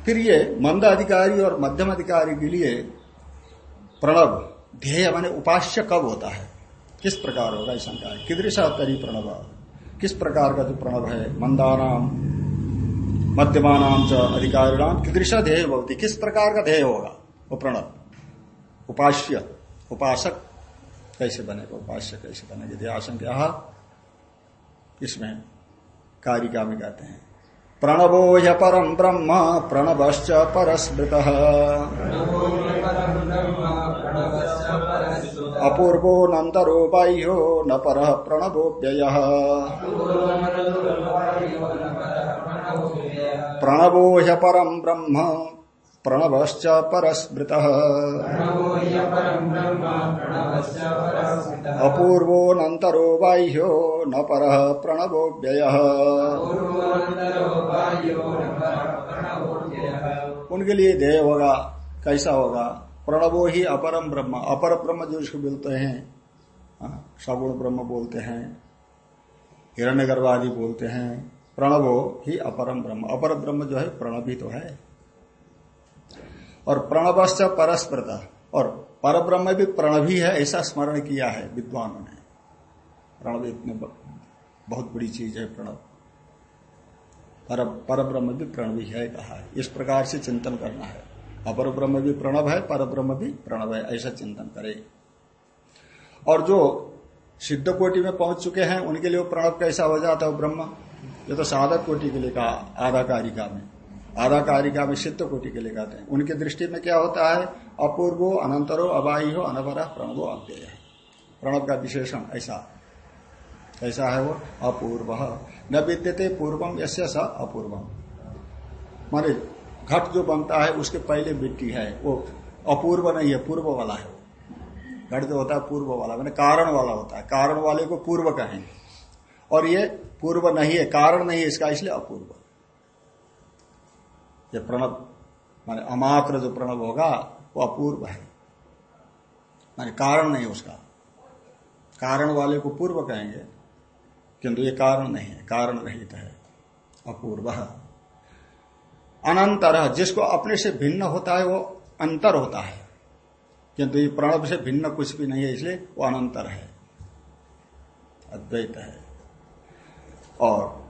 A: फिर ये मंद अधिकारी और मध्यम अधिकारी के लिए प्रणव, ध्येय माने उपास्य कब होता है? किस प्रकार होगा ऐसा शंका है। किदृशा तरी प्रणव, किस प्रकार का जो प्रणव है? मंदानाम मध्यमानाम च अधिकारिणाम किदृशा ध्येय होती किस प्रकार का ध्येय होगा वो प्रणव? उपास्य, उपासक कैसे बनेगा उपास्य कैसे बनेगा ध्येय आशंका इसमें कारिका में कहते हैं। प्रणवो ह्य परम ब्रह्म, प्रणवश्च परस्मृत। अपूर्वो नंतरो बाह्यो न पर प्रणवो व्यय प्रणवो ह्यपरम ब्रह्म प्रणवश्च परस्मृत। अपूर्वो नंतरो बाह्यो न पर प्रणवो व्यय उनके लिए ध्येय होगा कैसा होगा? प्रणवो ही अपरम ब्रह्म अपर ब्रह्म जो इसको बोलते हैं हाँ, सगुण ब्रह्म बोलते हैं हिरण्य बोलते हैं प्रणवो ही अपरम ब्रह्म अपर ब्रह्म जो है प्रणव तो है। और प्रणवश्च परस्परता और पर ब्रह्म भी प्रणव ही, ऐसा स्मरण किया है विद्वानों ने। प्रणव इतने बहुत बड़ी चीज़ है प्रणव। पर पर ब्रह्म भी प्रणवी है, कहा है। इस प्रकार से चिंतन करना है। अपर ब्रह्म भी प्रणव है पर ब्रह्म भी प्रणव है, ऐसा चिंतन करे। और जो सिद्ध कोटि में पहुँच चुके हैं, उनके लिए प्रणव कैसा हो जाता है ब्रह्म? ये तो साधक कोटि के लिए कहा आधा कारिका में। आधा कारिका में सिद्ध कोटि के लिए कहते हैं। उनकी दृष्टि में क्या होता है? अपूर्वो, अनंतरो अबाई हो अनवर प्रणवो, अव्यय। प्रणव का विशेषण ऐसा। ऐसा है वो, अपूर्व। न विद्यते पूर्वम यश्य स अपूर्वम। माने घट जो बनता है, उसके पहले मिट्टी है। वो अपूर्व नहीं है, पूर्व वाला है। घट जो होता है, पूर्व वाला। मैंने कारण वाला होता है। कारण वाले को पूर्व कहेंगे। और ये पूर्व नहीं है, कारण नहीं है इसका, इसलिए अपूर्व। ये प्रणव, माने अमात्र जो प्रणव होगा, वो अपूर्व है। माने कारण नहीं उसका। कारण वाले को पूर्व कहेंगे, किंतु ये कारण नहीं है। कारण रहित है, अपूर्व। अनंतर, जिसको अपने से भिन्न होता है, वो अंतर होता है। किंतु ये प्रणव से भिन्न कुछ भी नहीं है, इसलिए वो अनंतर है। अद्वैत है। और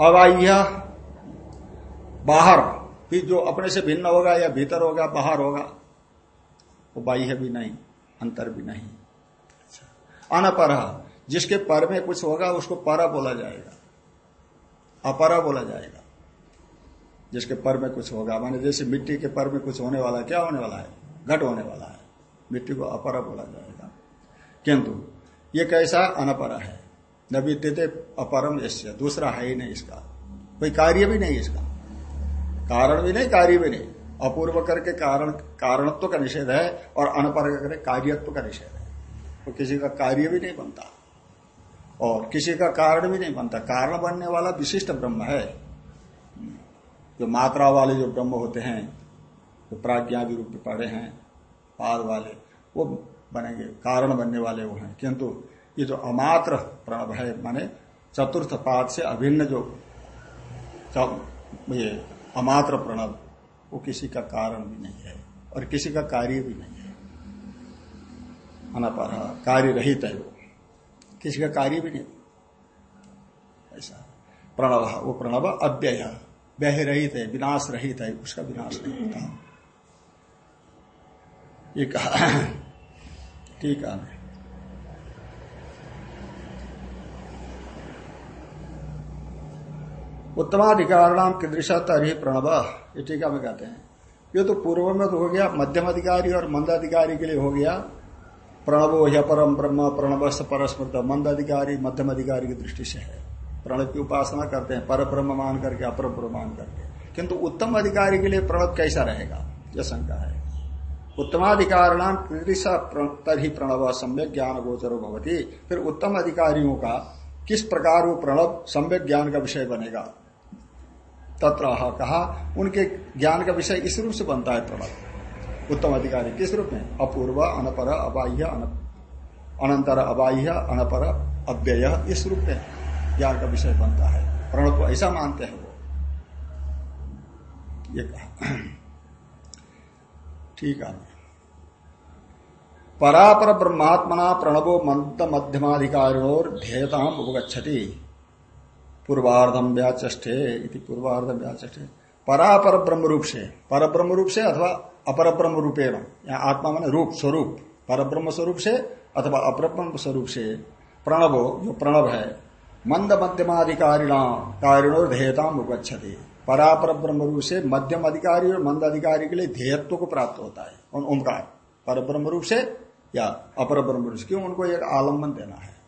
A: अबाह्य बाहर भी जो अपने से भिन्न होगा या भीतर होगा, बाहर होगा, वो बाह्य भी नहीं, अंतर भी नहीं। अच्छा। अनपर, जिसके पर में कुछ होगा, उसको पर बोला जाएगा। अपरा बोला जाएगा। जिसके पर में कुछ होगा, माने जैसे मिट्टी के पर में कुछ होने वाला क्या होने वाला है? घट होने वाला है। मिट्टी को अपर बोला जाएगा। किंतु, ये कैसा अनपर है? न विद्यते अपरम यश्य दूसरा है ही नहीं इसका। कोई कार्य भी नहीं इसका। कारण भी नहीं, कार्य भी नहीं। अपूर्व करके कारण, कारणत्व का निषेध है और अनपर करके कार्यत्व का निषेध है। तो किसी का कार्य भी नहीं बनता और किसी का कारण भी नहीं बनता। कारण बनने वाला विशिष्ट ब्रह्म है। जो मात्रा वाले जो ब्रह्म होते हैं, जो प्राज्ञा भी रूप में पड़े हैं, पाद वाले, वो बनेंगे, कारण बनने वाले वो हैं। किंतु ये जो अमात्र प्रणव है, माने चतुर्थ पाद से अभिन्न जो ये अमात्र प्रणव, वो किसी का कारण भी नहीं है और किसी का कार्य भी नहीं है। अनापर कार्य रहित है वो। किसी का कार्य भी नहीं ऐसा। प्रणव, वो प्रणव अव्यय व्यय रहित है विनाश रहित है, उसका विनाश नहीं होता। ये कहा। ठीक है उत्तमाधिकार नाम कीदृशा तरही प्रणव? ये टीका में कहते हैं। ये तो पूर्व में तो हो गया, मध्यम अधिकारी और मंदाधिकारी के लिए हो गया। प्रणवो ह्य परम ब्रह्म, प्रणव परस्मृत। मंद अधिकारी मध्यम अधिकारी की दृष्टि से है। प्रणव की उपासना करते हैं, पर ब्रह्म मान करके, अपर ब्रह्म मान करके। किंतु उत्तम अधिकारी के लिए प्रणव कैसा रहेगा? यह शंका है। उत्तमाधिकार नाम तरी प्रणव? सम्यक ज्ञान गोचर भवती। फिर उत्तम अधिकारियों का किस प्रकार वो प्रणव, सम्यक ज्ञान का विषय बनेगा? तत्र कहा, उनके ज्ञान का विषय इस रूप से बनता है प्रणव उत्तम अधिकारी किस रूप में? अपूर्व, अनपर, अबाह्य अनंतर, अबाह्य, अनपर, अव्यय, इस रूप में ज्ञान का विषय बनता है। प्रणव को ऐसा मानते हैं वो। ये कहा। ठीक है। परापर ब्रह्मात्मना प्रणवो मंत मध्यमाधिकारिणोर ध्येयताम उपगछति पूर्वार्धम व्याचे पूर्वार्धम व्याचे परापर ब्रह्म रूप से, पर ब्रह्म रूप से अथवा अपर ब्रह्म रूपेण यहाँ आत्मा मैंने रूप, स्वरूप, पर ब्रह्म स्वरूप से अथवा अपर ब्रह्म स्वरूप से, प्रणवो, जो प्रणव है, मंद मध्यमाधिकारिणा कारिणोर ध्येयताम उपगछति परापर ब्रह्म रूप से मध्यम अधिकारी और मंद अधिकारी के लिए ध्येयत्व को प्राप्त होता है ओंकार। पर ब्रह्म रूप से या अपर ब्रह्म रूप से, क्यों? उनको एक आलंबन देना है।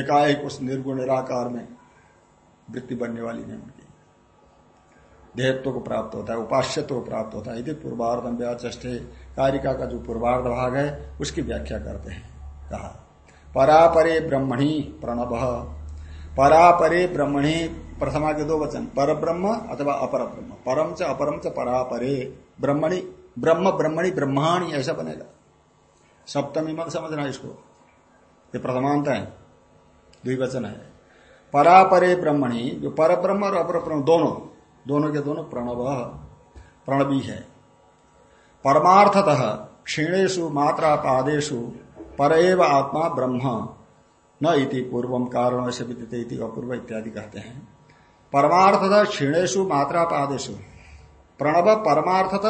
A: एकाएक उस निर्गुण निराकार में वृत्ति बनने वाली नहीं उनकी। ध्येयत्व को प्राप्त होता है, उपास्यत्व को प्राप्त होता है। यदि पूर्वार्धम व्याचे कारिका का जो पूर्वार्ध भाग है, उसकी व्याख्या करते हैं। कहा, परापरे ब्रह्मणी प्रणव। परापरे ब्रह्मणी, प्रथमा के दो वचन पर ब्रह्म अथवा अपर ब्रह्म परम च, अपरम च, परापरे ब्रह्मणि, ब्रह्म, ब्रह्मणि, ब्रह्माणी, ऐसा बनेगा। सप्तमी मत समझना इसको। ये प्रथमांत है, द्विवचन है। परापरे ब्रह्मणि, जो पर ब्रह्म और अपर ब्रह्म दोनों दोनों के दोनों प्रणव, प्रणवी है। परमार्थतः क्षीणेशु मात्रा पादेशु पर आत्मा ब्रह्म, न इति पूर्वम कारण से विदित अपूर्व इत्यादि कहते हैं। परमार्थत क्षीणेशु मात्रा पादेशु प्रणव, परमार्थत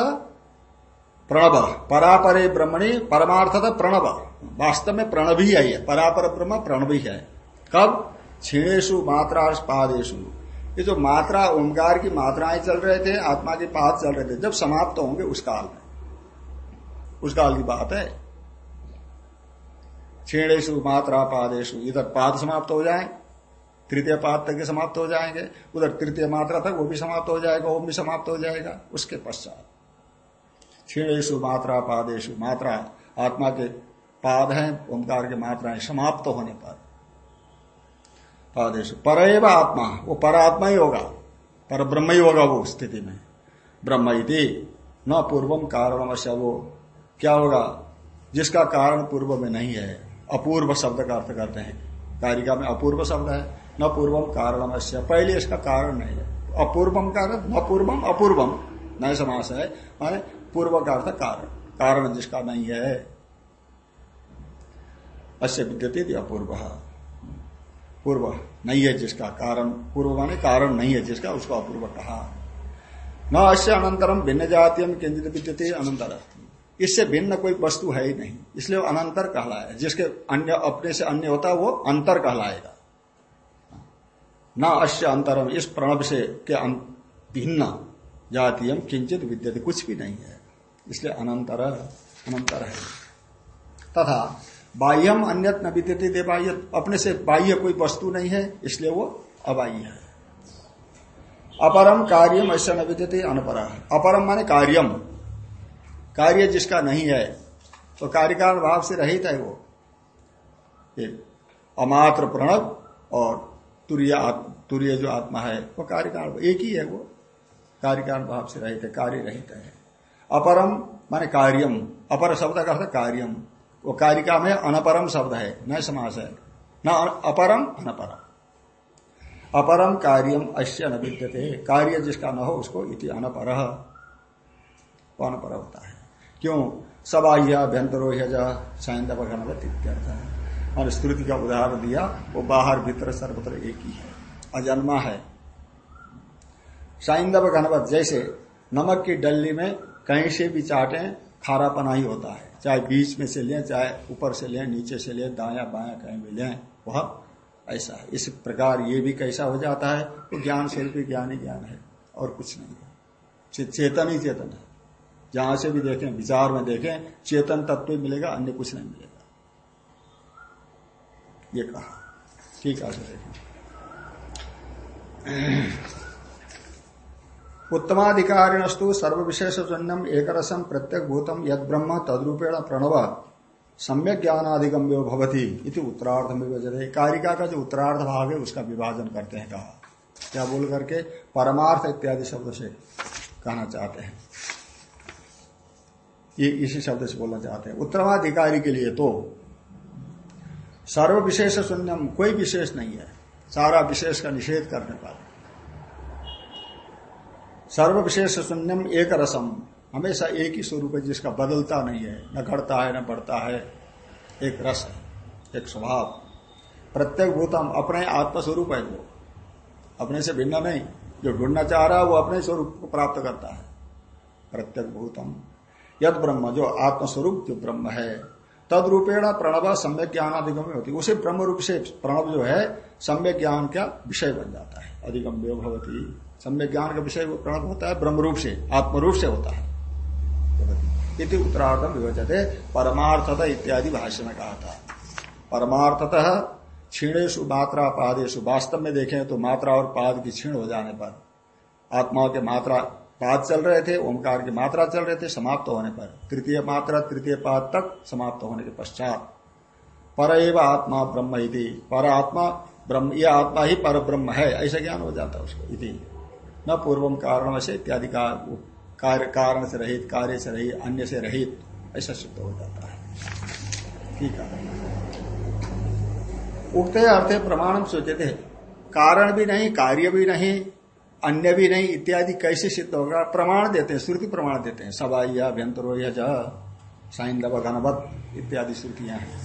A: प्रणव। परापरे ब्रह्मणि, परमार्थत प्रणव। वास्तव में प्रणव ही है परापर ब्रह्म प्रणवी है। कब? क्षीणेशु मात्रा पादेशु ये जो मात्रा, ओंकार की मात्राएँ चल रहे थे, आत्मा के पाद चल रहे थे, जब समाप्त होंगे उस काल में। उस काल की बात है। क्षीणेशु मात्रा पादेशु इधर पाद समाप्त हो जाए, तृतीय पाद तक समाप्त हो जाएँगे, उधर तृतीय मात्रा तक वो भी समाप्त हो जाएगा ओम भी समाप्त हो जाएगा, उसके पश्चात। क्षीणेशु मात्रा पादेशु मात्रा, आत्मा के पाद हैं, ओंकार के मात्राएँ समाप्त होने पर। पादेशु पर आत्मा, वो पर आत्मा ही होगा। पर ब्रह्म ही होगा वो स्थिति में। ब्रह्म न पूर्वम कारण वो। क्या होगा? जिसका कारण पूर्व में नहीं है, अपूर्व शब्द का अर्थ करते हैं। कारिका में अपूर्व शब्द है, न पूर्वम कारण अवश्य पहले इसका कारण नहीं है। अपूर्वम कारण न पूर्वम अपूर्वम नए समास है, माने पूर्व का अर्थ कारण। कारण जिसका नहीं है। अश्य विद्यते अपूर्व। पूर्व नहीं है जिसका कारण, पूर्व माने कारण नहीं है जिसका, उसको अपूर्व कहा। न अश्य अनंतरम भिन्न जातीय किंचित विद्यते अनंतर इससे भिन्न कोई वस्तु है ही नहीं, इसलिए अनंतर कहलाए जिसके अन्य, अपने से अन्य होता है, वो अंतर कहलाएगा। न अश्य अंतरम इस प्रणव से के भिन्न जातीय किंचित विद्यते, कुछ भी नहीं है। इसलिए अनंतर अनंतर है। तथा बाह्यम अन्यत न दे बाह्य अपने से बाह्य कोई वस्तु नहीं है, इसलिए वो अबाह्य है। अपरम कार्यम, ऐसा न विद्यते, अनपर अपरम माने कार्यम। कार्य जिसका नहीं है तो कार्यकारण भाव से रहित है वो। अमात्र प्रणव और तुरीय तुरीय जो आत्मा है, वो कार्यकारण एक ही है वो। कार्यकारण भाव से रहित है, कार्य रहित है। अपरम माने कार्यम। अपर शब्द का अर्थ कार्यम। वो कारिका में अनपरम शब्द है, न समास है। न अपरम, अनपरम। अपरम कार्यम अश्य न विद्यते। कार्य जिसका न हो उसको इति अनपर। अनपर होता है। क्यों? यज साइंदव गणवत इत्यर्थ और स्तुति का उदाहरण दिया, वो बाहर भीतर सर्वत्र एक ही है। अजन्मा है। साइंदव घनवत जैसे नमक की डल्ली में कहीं से भी चाटे, खारापना ही होता है। चाहे बीच में से लें, चाहे ऊपर से लें, नीचे से लें, दाया, बाया कहीं भी लें, वह ऐसा है। इस प्रकार ये भी कैसा हो जाता है तो ज्ञान स्वरूप ज्ञान ही ज्ञान है और कुछ नहीं है। चेतन ही चेतन है। जहाँ से भी देखें, विचार में देखें, चेतन तत्व ही मिलेगा, अन्य कुछ नहीं मिलेगा। ये कहा। ठीक है देखें। उत्तमाधिकारिणस्तु सर्व विशेष जन्यम एक रसम प्रत्येक भूतम यद ब्रह्म तद्रूपेण प्रणव सम्यक ज्ञानाधिगम्यो भवती इति उत्तरार्ध में कारिका का जो उत्तरार्ध भाग है, उसका विभाजन करते हैं कहा। क्या बोल करके परमार्थ इत्यादि शब्द से कहना चाहते हैं। ये इसी शब्द से बोलना चाहते हैं। उत्तराधिकारी के लिए तो सर्व विशेष शून्यम कोई विशेष नहीं है। सारा विशेष का निषेध करने पर सर्व विशेष शून्यम एक रसम हमेशा एक ही स्वरूप है जिसका बदलता नहीं है। न घटता है, न बढ़ता है। एक रस है, एक स्वभाव। प्रत्येक भूतम अपने आत्मस्वरूप है वो। अपने से भिन्न नहीं। जो ढूंढना चाह रहा है, वो अपने स्वरूप को प्राप्त करता है। प्रत्येक भूतम। यद ब्रह्म, जो आत्मस्वरूप, जो ब्रह्म है। तद रूपेण प्रणव सम्यक ज्ञान अधिगम होती। उसे ब्रह्म रूप से प्रणव जो है, सम्यक ज्ञान का विषय बन जाता है। अधिगम्य भवती। सम्यक ज्ञान का विषय प्रणव होता है, ब्रह्म रूप से, आत्म रूप से होता है। इति उत्तरार्धम विभजते परमार्थता इत्यादि भाष्य में कहा था। परमार्थतः क्षीणेशु मात्रा पादेशु वास्तव में देखें तो मात्रा और पाद की क्षीण हो जाने पर, आत्मा के मात्रा पाद चल रहे थे, ओंकार की मात्रा चल रहे थे, समाप्त होने पर, तृतीय मात्रा, तृतीय पाद तक समाप्त होने के पश्चात। पर एव आत्मा ब्रह्म इति, पर आत्मा ब्रह्म यह आत्मा ही पर ब्रह्म है, ऐसा ज्ञान हो जाता है उसको, इति। न पूर्वम कारण से इत्यादि का कारण से रहित, कार्य से रहित, अन्य से रहित, ऐसा सिद्ध हो जाता है। ठीक है। उक्त अर्थ प्रमाण सोचते। कारण भी नहीं, कार्य भी नहीं, अन्य भी नहीं, इत्यादि कैसे सिद्ध होगा? प्रमाण देते हैं, श्रुति प्रमाण देते हैं। सबाई या व्यंतरो घनवत इत्यादि श्रुतियाँ हैं।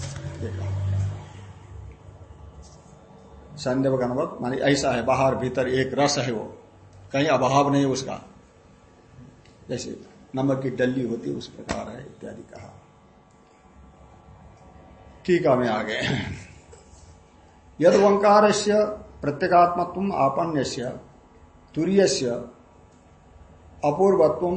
A: सैंदव घनवत, मानी ऐसा है, बाहर, भीतर एक रस है वो। कहीं अभाव नहीं उसका। जैसे नमक की डल्ली होती उस प्रकार है, इत्यादि कहा। ठीक है मैं आगे। यद ओंकार से प्रत्येगात्मत्व आपन्य तुरीय अपूर्वत्व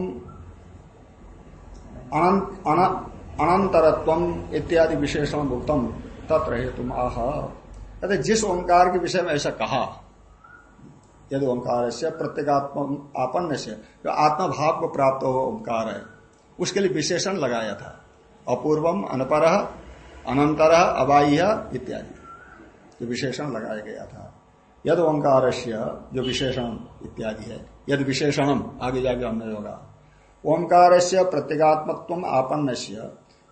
A: अनंतरत्व इत्यादि विशेषण भुक्तम तत्र हेतु आह। कहते जिस ओंकार के विषय में ऐसा कहा यदि ओंकार से, प्रत्येगात्म आपन्न से जो आत्मभाव को प्राप्त हो ओंकार है। उसके लिए विशेषण लगाया था। अपूर्वम अनपर अनंतर अबाह्य इत्यादि। जो विशेषण लगाया गया था। यद ओंकार से जो विशेषण इत्यादि है, यद विशेषणम, आगे जाके हमने होगा। ओंकार से प्रत्येगात्मत्व आपन्न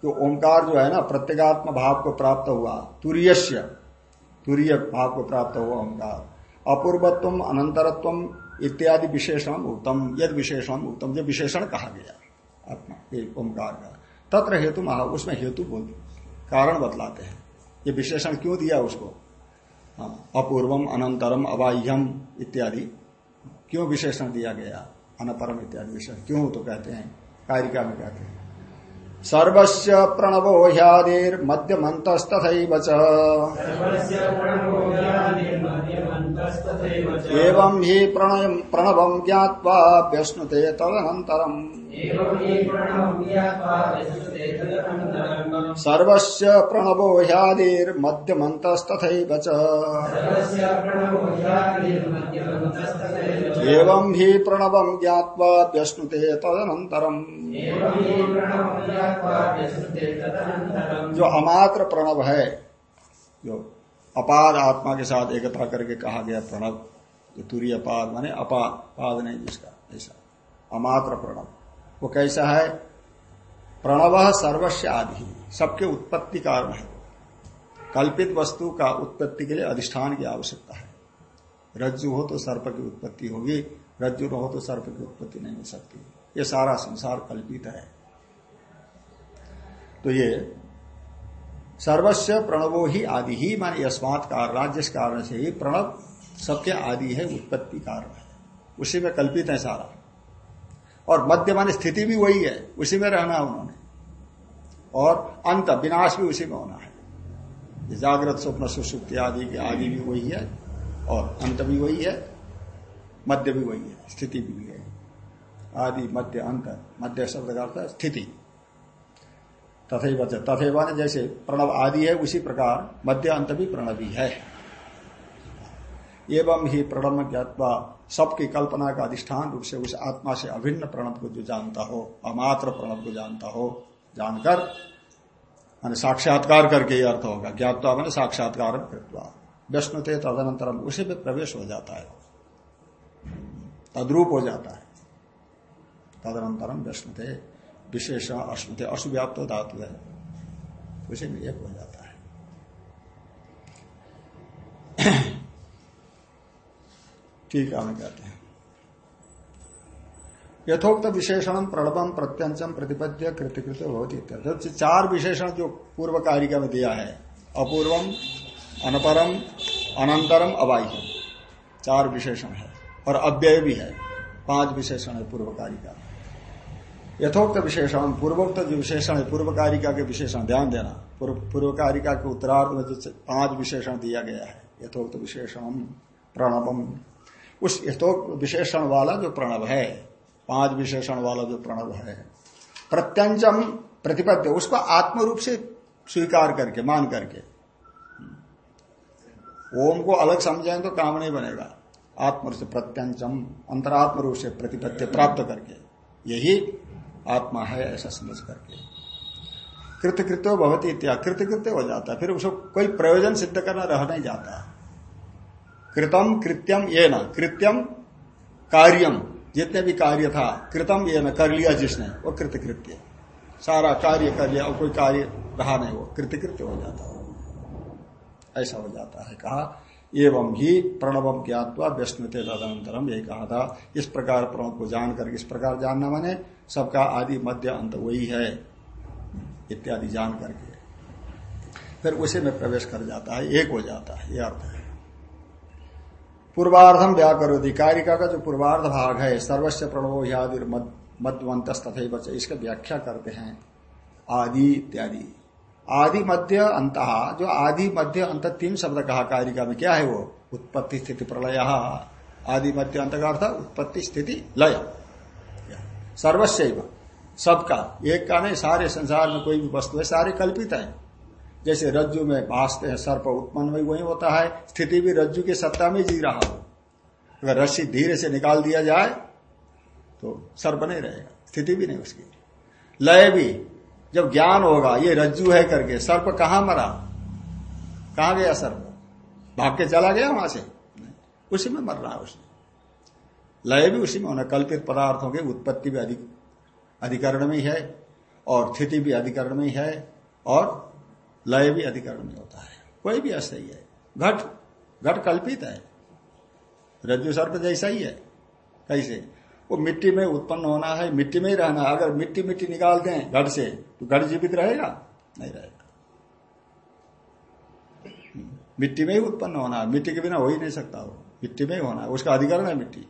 A: जो ओंकार जो है ना, प्रत्येगात्म भाव को प्राप्त हुआ। तुरीय तुरीय भाव को प्राप्त हुआ ओंकार। अपूर्वत्व अनंतरत्व इत्यादि विशेषण उत्तम यद विशेषण उत्तम जो विशेषण कहा गया। आत्मा ओंकार का। तत्र हेतु महा उसमें हेतु बोल कारण बतलाते हैं। ये विशेषण क्यों दिया उसको? हाँ, अपूर्वम अनंतरम अबाह्यम इत्यादि। क्यों विशेषण दिया गया? अनपरम इत्यादि विशेषण। क्यों तो कहते हैं? कारिका में कहते हैं। सर्वस्य प्रणवो ह्यादिर्मध्यमन्तस्तथैव च। एवं ही प्रणय प्रणव व्यश्नुते तदनन्तरम्। सर्वस्य प्रणवो ह्यादिर्मध्यमन्तस्तथैव च। एवं ही प्रणवं ज्ञात्वा व्यश्नुते तदनन्तरम्। जो अमात्र प्रणव है, जो अपाद आत्मा के साथ एकता करके कहा गया प्रणव, जो तुरी अपाद, माने अपाद नहीं जिसका, ऐसा। अमात्र प्रणव। वो कैसा है? प्रणव सर्वस्व आदि। सबके उत्पत्ति कारण है। कल्पित वस्तु का उत्पत्ति के लिए अधिष्ठान की आवश्यकता है। रज्जु हो तो सर्प की उत्पत्ति होगी, रज्जु न हो तो सर्प की उत्पत्ति नहीं हो सकती। ये सारा संसार कल्पित है। तो ये सर्वस्व प्रणवो ही आदि ही, माने यस्मात कारण जिस कारण से ही प्रणव सबके आदि है, उत्पत्ति कारण है। उसी में कल्पित है सारा। और मध्य माने स्थिति भी वही है, उसी में रहना उन्होंने। और अंत, विनाश भी उसी में होना है। जागृत स्वप्न, सुसुप्ति आदि के आदि भी वही है, और अंत भी वही है, मध्य भी वही है, स्थिति भी वही है। आदि, मध्य, अंत, मध्य शब्द का स्थिति। तथे तथेवा ने जैसे प्रणव आदि है, उसी प्रकार मध्य अंत भी प्रणवी है। एवं ही प्रणव ज्ञातवा सबकी कल्पना का अधिष्ठान रूप से उस आत्मा से अभिन्न प्रणव को जो जानता हो, अमात्र प्रणव को जानता हो, जानकर, मान साक्षात्कार करके ही अर्थ होगा, ज्ञातवा मैंने साक्षात्कार कृत्वा। व्यस्नुते तदनंतरम उसी में प्रवेश हो जाता है। तद्रूप हो जाता है। तदनंतरम व्यस्नुते विशेष अश्नुते अशुव्याप्त धातु है। उसे में एक हो जाता है। ठीक है कहते हैं। यथोक्त विशेषण प्रणवम प्रत्यंचम प्रतिपद्य कृतिकृत बहुत चार विशेषण जो पूर्व कारिका में दिया है अपूर्वम अनपरम अनंतरम अबाह्यम चार विशेषण है और अव्यय भी है, पाँच विशेषण है पूर्व कारिका यथोक्त विशेषण पूर्वोक्त जो विशेषण है पूर्व कारिका के विशेषण ध्यान देना। पूर्व कारिका के उत्तरार्ध में जो पाँच विशेषण दिया गया है, यथोक्त विशेषण प्रणवम। उस यथोक्त विशेषण वाला जो प्रणव है, पाँच विशेषण वाला जो प्रणव है, प्रत्यंचम प्रतिपद्य, उसको आत्म रूप से स्वीकार करके, मान करके। ओम को अलग समझें तो काम नहीं बनेगा। आत्म रूप से प्रत्यंचम अंतरात्म रूप से प्रतिपत्ति प्राप्त करके। यही आत्मा है ऐसा समझ करके। कृतकृत्य भवती इत्यादि कृतकृत्य हो जाता है, फिर उसको कोई प्रयोजन सिद्ध करना रह नहीं जाता। कृतम कृत्यम ये न कृत्यम कार्यम, जितने भी कार्य था, कृतम ये न कर लिया जिसने, वो कृतकृत्य। सारा कार्य कर लिया, और कोई कार्य रहा नहीं, वो कृतकृत्य हो जाता ऐसा हो जाता है, कहा, एवं ही प्रणवम ज्ञातवा व्यस्मते तदनंतरम यही कहा था, इस प्रकार प्रणव को जानकर इस प्रकार जानना माने सबका आदि मध्य अंत वही है, इत्यादि जान करके। फिर उसी में प्रवेश कर जाता है, एक हो जाता है यह अर्थ है। पूर्वार्धम व्याकरोधी कारिका का जो पूर्वार्ध भाग है सर्वस्व प्रणवो आदि मध्यवंत तथा इसका व्याख्या करते हैं, आदि इत्यादि। आदि मध्य अंत, जो आदि मध्य अंत तीन शब्द कहा कारिका में, क्या है वो? उत्पत्ति स्थिति प्रलय। आदि मध्य अंत का अर्थ उत्पत्ति स्थिति लय। सर्वस्व सबका। एक का नहीं, सारे संसार में कोई भी वस्तु है, सारे कल्पित है। जैसे रज्जु में भाषते हैं, सर्प उत्पन्न में वही होता है, स्थिति भी रज्जु की सत्ता में जी रहा हो। अगर रस्सी धीरे से निकाल दिया जाए तो सर्प नहीं रहेगा, स्थिति भी नहीं उसकी। लय भी, जब ज्ञान होगा, ये रज्जु है करके, सर्प कहाँ मरा? कहा गया सर्प? भाग के चला गया वहाँ से? उसी में मर रहा है उसने। लय भी उसी में होना कल्पित पदार्थों की उत्पत्ति भी अधिक, अधिकरण में है और स्थिति भी अधिकरण में है और लय भी अधिकरण में होता है। कोई भी ऐसा ही है। घट घट कल्पित है। रज्जु सर्प जैसा ही है। कैसे? वो मिट्टी में उत्पन्न होना है, मिट्टी में ही रहना है। अगर मिट्टी मिट्टी निकाल दें घट से तो घट जीवित रहेगा? नहीं रहेगा। मिट्टी में ही उत्पन्न होना है। मिट्टी के बिना हो ही नहीं सकता वो। मिट्टी में ही होना है। उसका अधिकरण है मिट्टी।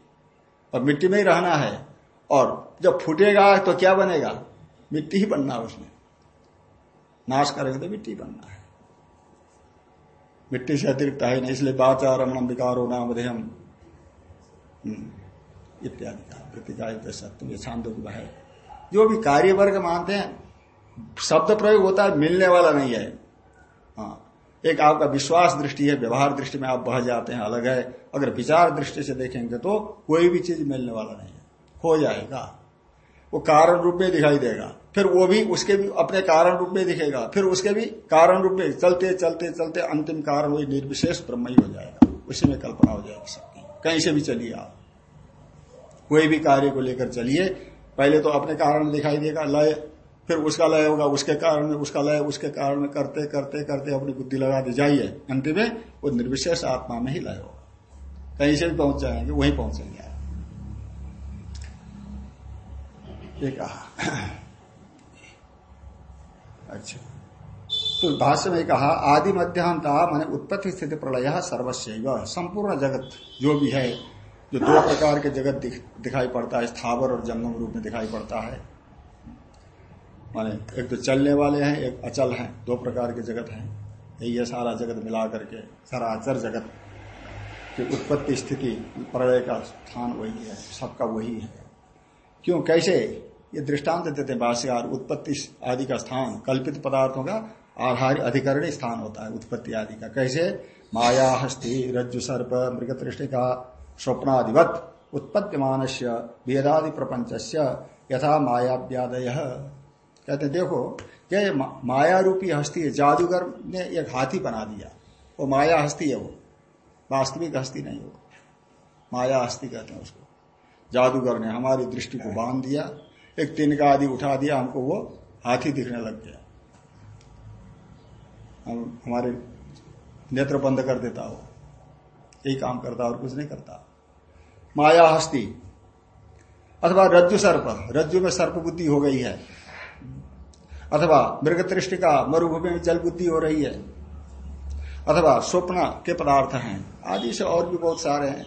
A: और मिट्टी में ही रहना है। और जब फूटेगा तो क्या बनेगा? मिट्टी ही बनना उसमें। नाश करेंगे तो मिट्टी बनना है। मिट्टी से अतिरिक्त है नहीं इसलिए बाचारमण विकारो नाम हम हम्म, इत्यादि का वृत्तिका सत्य छांदो है जो भी कार्य वर्ग मानते हैं शब्द प्रयोग होता है मिलने वाला नहीं है। हाँ। एक आपका विश्वास दृष्टि है, व्यवहार दृष्टि में आप बह जाते हैं, अलग है। अगर विचार दृष्टि से देखेंगे तो कोई भी चीज़ मिलने वाला नहीं है। हो जाएगा। वो कारण रूप में दिखाई देगा। फिर वो भी उसके भी अपने कारण रूप में दिखेगा। फिर उसके भी कारण रूप में चलते चलते चलते अंतिम कारण वही निर्विशेष ब्रह्म ही हो जाएगा। उसी में कल्पना हो जाएगी सबकी। कहीं से भी चलिए आप। कोई भी कार्य को लेकर चलिए। पहले तो अपने कारण दिखाई देगा। लय फिर उसका लय होगा, उसके कारण, उसका लय, उसके कारण करते करते करते अपनी बुद्धि लगा दी जाइए। अंतिम में वो निर्विशेष आत्मा में ही लय होगा। कहीं से भी पहुँच जाएँगे, वहीं पहुँचेंगे। ये कहा। अच्छा। तो भाष्य में कहा, आदि मध्यांता माने उत्पत्ति स्थिति प्रलय सर्वस्व संपूर्ण जगत जो भी है, जो दो प्रकार के जगत दिखाई पड़ता है, स्थावर और जंगम रूप में दिखाई पड़ता है माने एक तो चलने वाले हैं, एक अचल हैं, दो प्रकार के जगत हैं। यही है सारा जगत मिला करके, सारा अचर जगत। की उत्पत्ति स्थिति, प्रलय का स्थान वही है, सबका वही है। क्यों? कैसे? ये दृष्टांत देते हैं भाष्यकार, उत्पत्ति आदि का स्थान, कल्पित पदार्थों का आधार अधिकरण स्थान होता है, उत्पत्ति आदि का। कैसे? माया हस्ती रज्जु सर्प मृग का स्वप्नादिवत उत्पत्ति मानस्य वेदादि प्रपंच यथा मायाव्यादय। कहते देखो क्या ये माया रूपी हस्ती है, जादूगर ने एक हाथी बना दिया। वो माया हस्ती है वो। वास्तविक हस्ती नहीं वो। माया हस्ती कहते हैं उसको। जादूगर ने हमारी दृष्टि को बाँध दिया, एक तिनका आदि उठा दिया, हमको वो हाथी दिखने लग गया। हम, हमारे नेत्र बंद कर देता हो यही काम करता और कुछ नहीं करता। माया हस्ती, अथवा रज्जु सर्प। रज्जु में सर्प बुद्धि हो गई है। अथवा मृग दृष्टि का मरुभूमि में जल बुद्धि हो रही है अथवा स्वप्न के पदार्थ हैं आदि से और भी बहुत सारे हैं।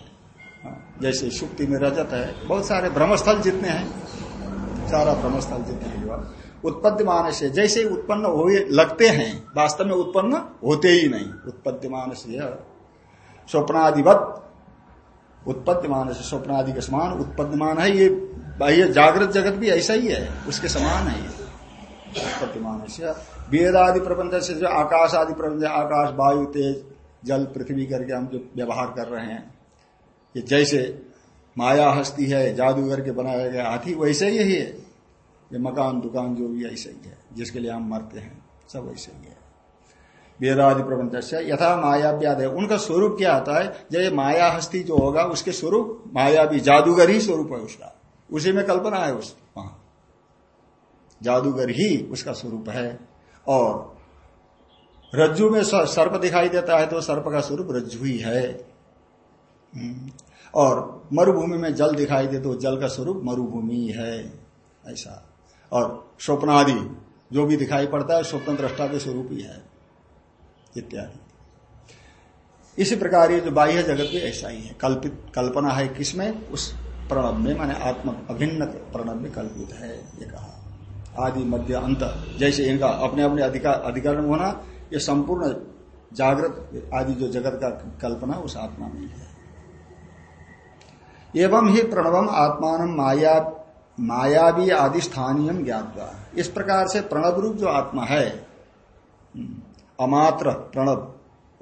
A: हाँ, जैसे सुक्ति में रजत है बहुत सारे भ्रमस्थल जितने हैं सारा भ्रमस्थल जितने हैं उत्पत्ति मानस से जैसे उत्पन्न हो लगते हैं वास्तव में उत्पन्न होते ही नहीं। उत्पत्ति मानस स्वप्नादिवत उत्पत्ति मानस स्वप्नादि के समान उत्पत्तिमान है ये बाह्य जागृत जगत भी ऐसा ही है उसके समान है ये। प्रतिमान से वेद आदि प्रपंच से जो आकाश आदि प्रबंध आकाश, वायु, तेज, जल, पृथ्वी करके हम जो व्यवहार कर रहे हैं, ये जैसे माया हस्ती है, जादूगर के बनाया गया हाथी, वैसे ही है। ये मकान, दुकान जो भी ऐसे ही है, जिसके लिए हम मरते हैं, सब वैसे ही है। वेदादि प्रबंध से यथा माया व्याद है। उनका स्वरूप क्या आता है? जब माया हस्ती जो होगा, उसके स्वरूप, माया भी जादूगर ही स्वरूप है उसका। उसी में कल्पना है उस वहाँ जादूगर ही उसका स्वरूप है। और रज्जु में सर्प दिखाई देता है तो सर्प का स्वरूप रज्जु ही है। हम्म। और मरुभूमि में जल दिखाई दे तो जल का स्वरूप मरुभूमि है, ऐसा। और स्वप्नादि, जो भी दिखाई पड़ता है, स्वप्न दृष्टा के स्वरूप ही है, इत्यादि। इसी प्रकार ये जो बाह्य जगत भी ऐसा ही है। कल्पित, कल्पना है किसमें? उस प्रणब में, माने आत्म अभिन्न प्रणब में कल्पित है, ये कहा। आदि मध्य अंत, जैसे इनका अपने अपने अधिकार, अधिकरण होना, ये संपूर्ण जागृत आदि जो जगत का कल्पना, उस आत्मा में है। एवं ही प्रणवम आत्मान माया, मायावी आदि स्थानीय ज्ञातवा। इस प्रकार से प्रणव रूप जो आत्मा है अमात्र प्रणव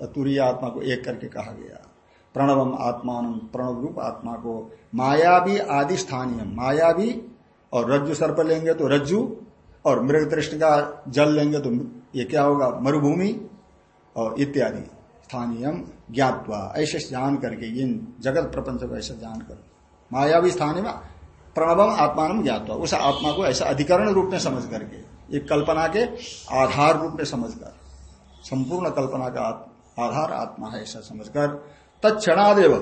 A: तुरीय आत्मा को एक करके कहा गया। प्रणवम आत्मान प्रणव रूप आत्मा को मायावी आदि स्थानीय, मायावी और रज्जु सर्प लेंगे तो रज्जु, और मृग दृष्टि का जल लेंगे तो ये क्या होगा? मरुभूमि, और इत्यादि। स्थानीय ज्ञातवा। ऐसे जान करके, इन जगत प्रपंच को ऐसा जान कर। मायावी स्थानीय प्रणवम आत्मान ज्ञातवा। उस आत्मा को ऐसा अधिकरण रूप में समझ करके, एक कल्पना के आधार रूप में समझकर संपूर्ण कल्पना का आधार आत्मा है ऐसा समझकर तत्णादेव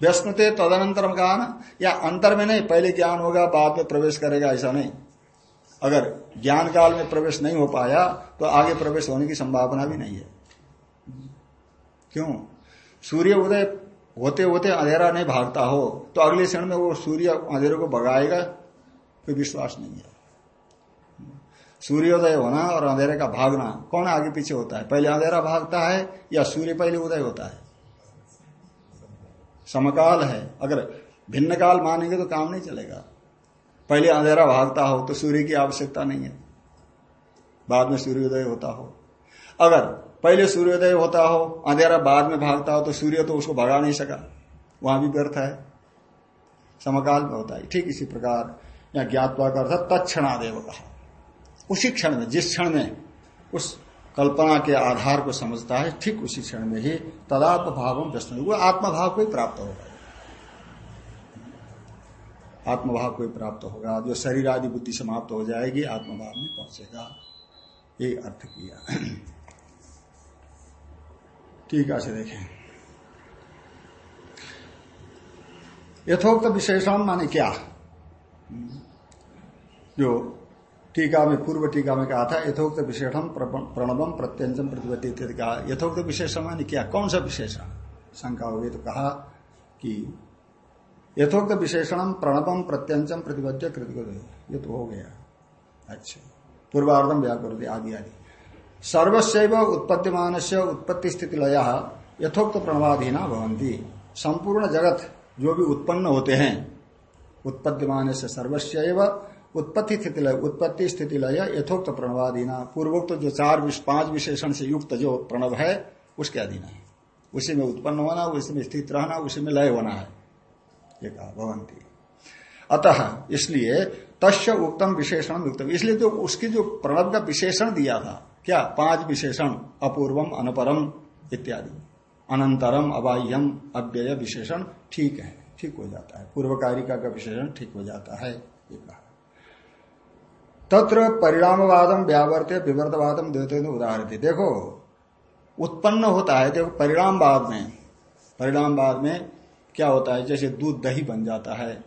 A: व्यस्मते तदनंतर ज्ञान या अंतर में नहीं, पहले ज्ञान होगा, बाद में प्रवेश करेगा, ऐसा नहीं। अगर ज्ञान काल में प्रवेश नहीं हो पाया तो आगे प्रवेश होने की संभावना भी नहीं है। क्यों? सूर्य उदय होते होते अंधेरा नहीं भागता हो तो अगले क्षण में वो सूर्य अंधेरे को भगाएगा कोई विश्वास नहीं है। सूर्योदय होना और अंधेरे का भागना, कौन आगे पीछे होता है? पहले अंधेरा भागता है या सूर्य पहले उदय होता है? समकाल है। अगर भिन्न काल मानेंगे तो काम नहीं चलेगा। पहले अंधेरा भागता हो तो सूर्य की आवश्यकता नहीं है। बाद में सूर्योदय होता हो। अगर पहले सूर्योदय होता हो, अंधेरा बाद में भागता हो तो सूर्य तो उसको भगा नहीं सका। वहाँ भी व्यर्थ है। समकाल में होता है। ठीक इसी प्रकार या ज्ञातवा का अर्थ तत्क्षणादेव कहा उसी क्षण में, जिस क्षण में, उस कल्पना के आधार को समझता है, ठीक उसी क्षण में ही तदात्म भाव व्यस्त वो आत्मभाव को ही प्राप्त होगा। आत्मभाव को ही प्राप्त होगा। जो शरीर आदि बुद्धि समाप्त हो जाएगी, आत्मभाव में पहुंचेगा। ये अर्थ किया। ठीक है देखें। यथोक्त विशेषण माने क्या? जो टीका में पूर्व टीका में कहा था, यथोक्त विशेषण प्रणवम प्रत्यंजम प्रतिपत्ति इत्यादि कहा। यथोक्त विशेषण मानी क्या? कौन सा विशेषण? शंका हो गई तो कहा कि यथोक्त विशेषण प्रणवम प्रत्यंजम प्रतिपत्ति कृतिगत। ये तो हो गया। अच्छा। पूर्वार्धम व्याकृति आदि आदि सर्वस्व उत्पत्तिमान से उत्पत्ति स्थिति लया यथोक्त प्रणवाधीना भवंती संपूर्ण जगत जो भी उत्पन्न होते हैं उत्पत्तिमान से सर्वस्व उत्पत्ति स्थिति लय, उत्पत्ति स्थिति लय, यथोक्त प्रणवादीना। पूर्वोक्त जो चार पाँच विशेषण से युक्त जो प्रणव है, उसके अधीन है। उसी में उत्पन्न होना, उसी में स्थित रहना, उसी में लय होना है। ये कहा, भवंती। अतः, इसलिए तस्य उत्तम विशेषण युक्त। इसलिए जो उसकी जो प्रणव का विशेषण दिया था, क्या? पाँच विशेषण, अपूर्वम, अनपरम, इत्यादि। अनंतरम, अबाह्यम, अव्यय विशेषण, ठीक है, ठीक हो जाता है। पूर्वकारिका का विशेषण, ठीक हो जाता है। ये कहा। तत्र परिणामवादम व्यावर्त्य विवर्तवादम देते उदाहरण थे देखो, उत्पन्न होता है, देखो परिणामवाद में। परिणामवाद में क्या होता है? जैसे दूध दही बन जाता है।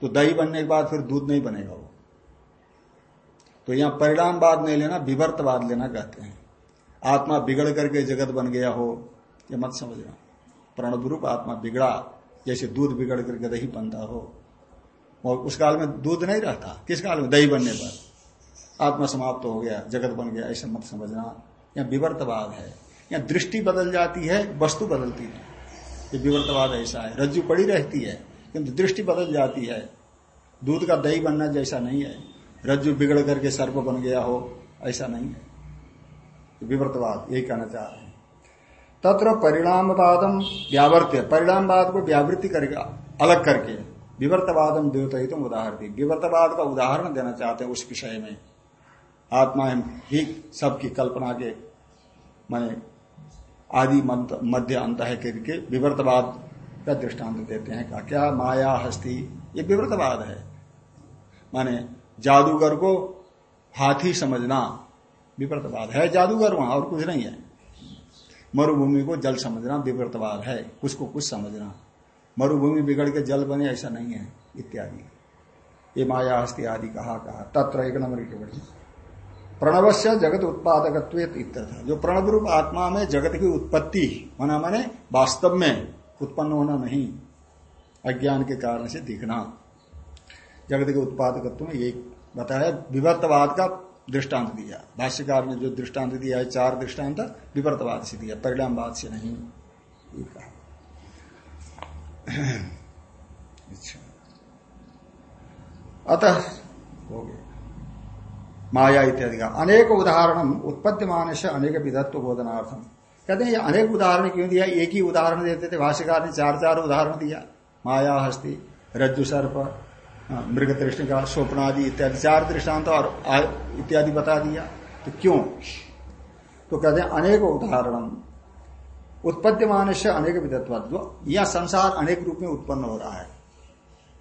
A: तो दही बनने के बाद फिर दूध नहीं बनेगा वो। तो यहाँ परिणामवाद नहीं लेना, विवर्तवाद लेना कहते हैं। आत्मा बिगड़ करके जगत बन गया हो, ये मत समझना। प्रणव आत्मा बिगड़ा, जैसे दूध बिगड़ करके दही बनता हो। उस काल में दूध नहीं रहता। किस काल में? दही बनने पर। आत्मा समाप्त हो गया, जगत बन गया, ऐसा मत समझना। यह विवर्तवाद है। या दृष्टि बदल जाती है, वस्तु बदलती है। ये विवर्तवाद ऐसा है। रज्जु पड़ी रहती है, किंतु दृष्टि बदल जाती है। दूध का दही बनना जैसा नहीं है। रज्जु बिगड़ करके सर्प बन गया हो, ऐसा नहीं है। विवर्तवाद, यही कहना चाह रहे हैं। तत्र परिणामवादम व्यावर्त्य। परिणामवाद को व्यावृत्ति करेगा अलग करके। विवर्तवादम द्योतम उदाहरण विवर्तवाद का उदाहरण देना चाहते हैं उस विषय में। आत्मा ही सबकी कल्पना के माने आदि मध्य अंत है करके विवर्तवाद का दृष्टांत देते हैं। का क्या माया, हस्ती, ये विवर्तवाद है? माने जादूगर को हाथी समझना विवर्तवाद है। जादूगर वहाँ और कुछ नहीं है। मरुभूमि को जल समझना विवर्तवाद है। कुछ को कुछ समझना। मरुभूमि बिगड़ के जल बने, ऐसा नहीं है, इत्यादि। ये माया हस्ती आदि कहा कहा। तत्र एक नंबर की बड़ी प्रणव से जगत उत्पादक जो प्रणव रूप आत्मा में जगत की उत्पत्ति होना माने वास्तव में उत्पन्न होना नहीं, अज्ञान के कारण से दिखना। जगत के उत्पादकत्व में एक बताया, विवर्तवाद का दृष्टांत दिया। भाष्यकार ने जो दृष्टांत दिया है, चार दृष्टांत विवर्तवाद से दिया, परिणामवाद से नहीं। कहा। अच्छा। अतः हो गया माया इत्यादि का। अनेक उदाहरण उत्पत्ति मान से अनेक विधत्व बोधनार्थम कहते हैं, ये अनेक उदाहरण क्यों दिया? एक ही उदाहरण देते थे, भाष्यकार ने चार चार उदाहरण दिया। माया, हस्ती, रज्जु, सर्प मृग दृष्टि का स्वप्न आदि इत्यादि। चार दृष्टांत और इत्यादि बता दिया। तो क्यों? तो कहते हैं, अनेक उदाहरण। उत्पत्ति से अनेक विधत्व यह संसार अनेक रूप में उत्पन्न हो रहा है।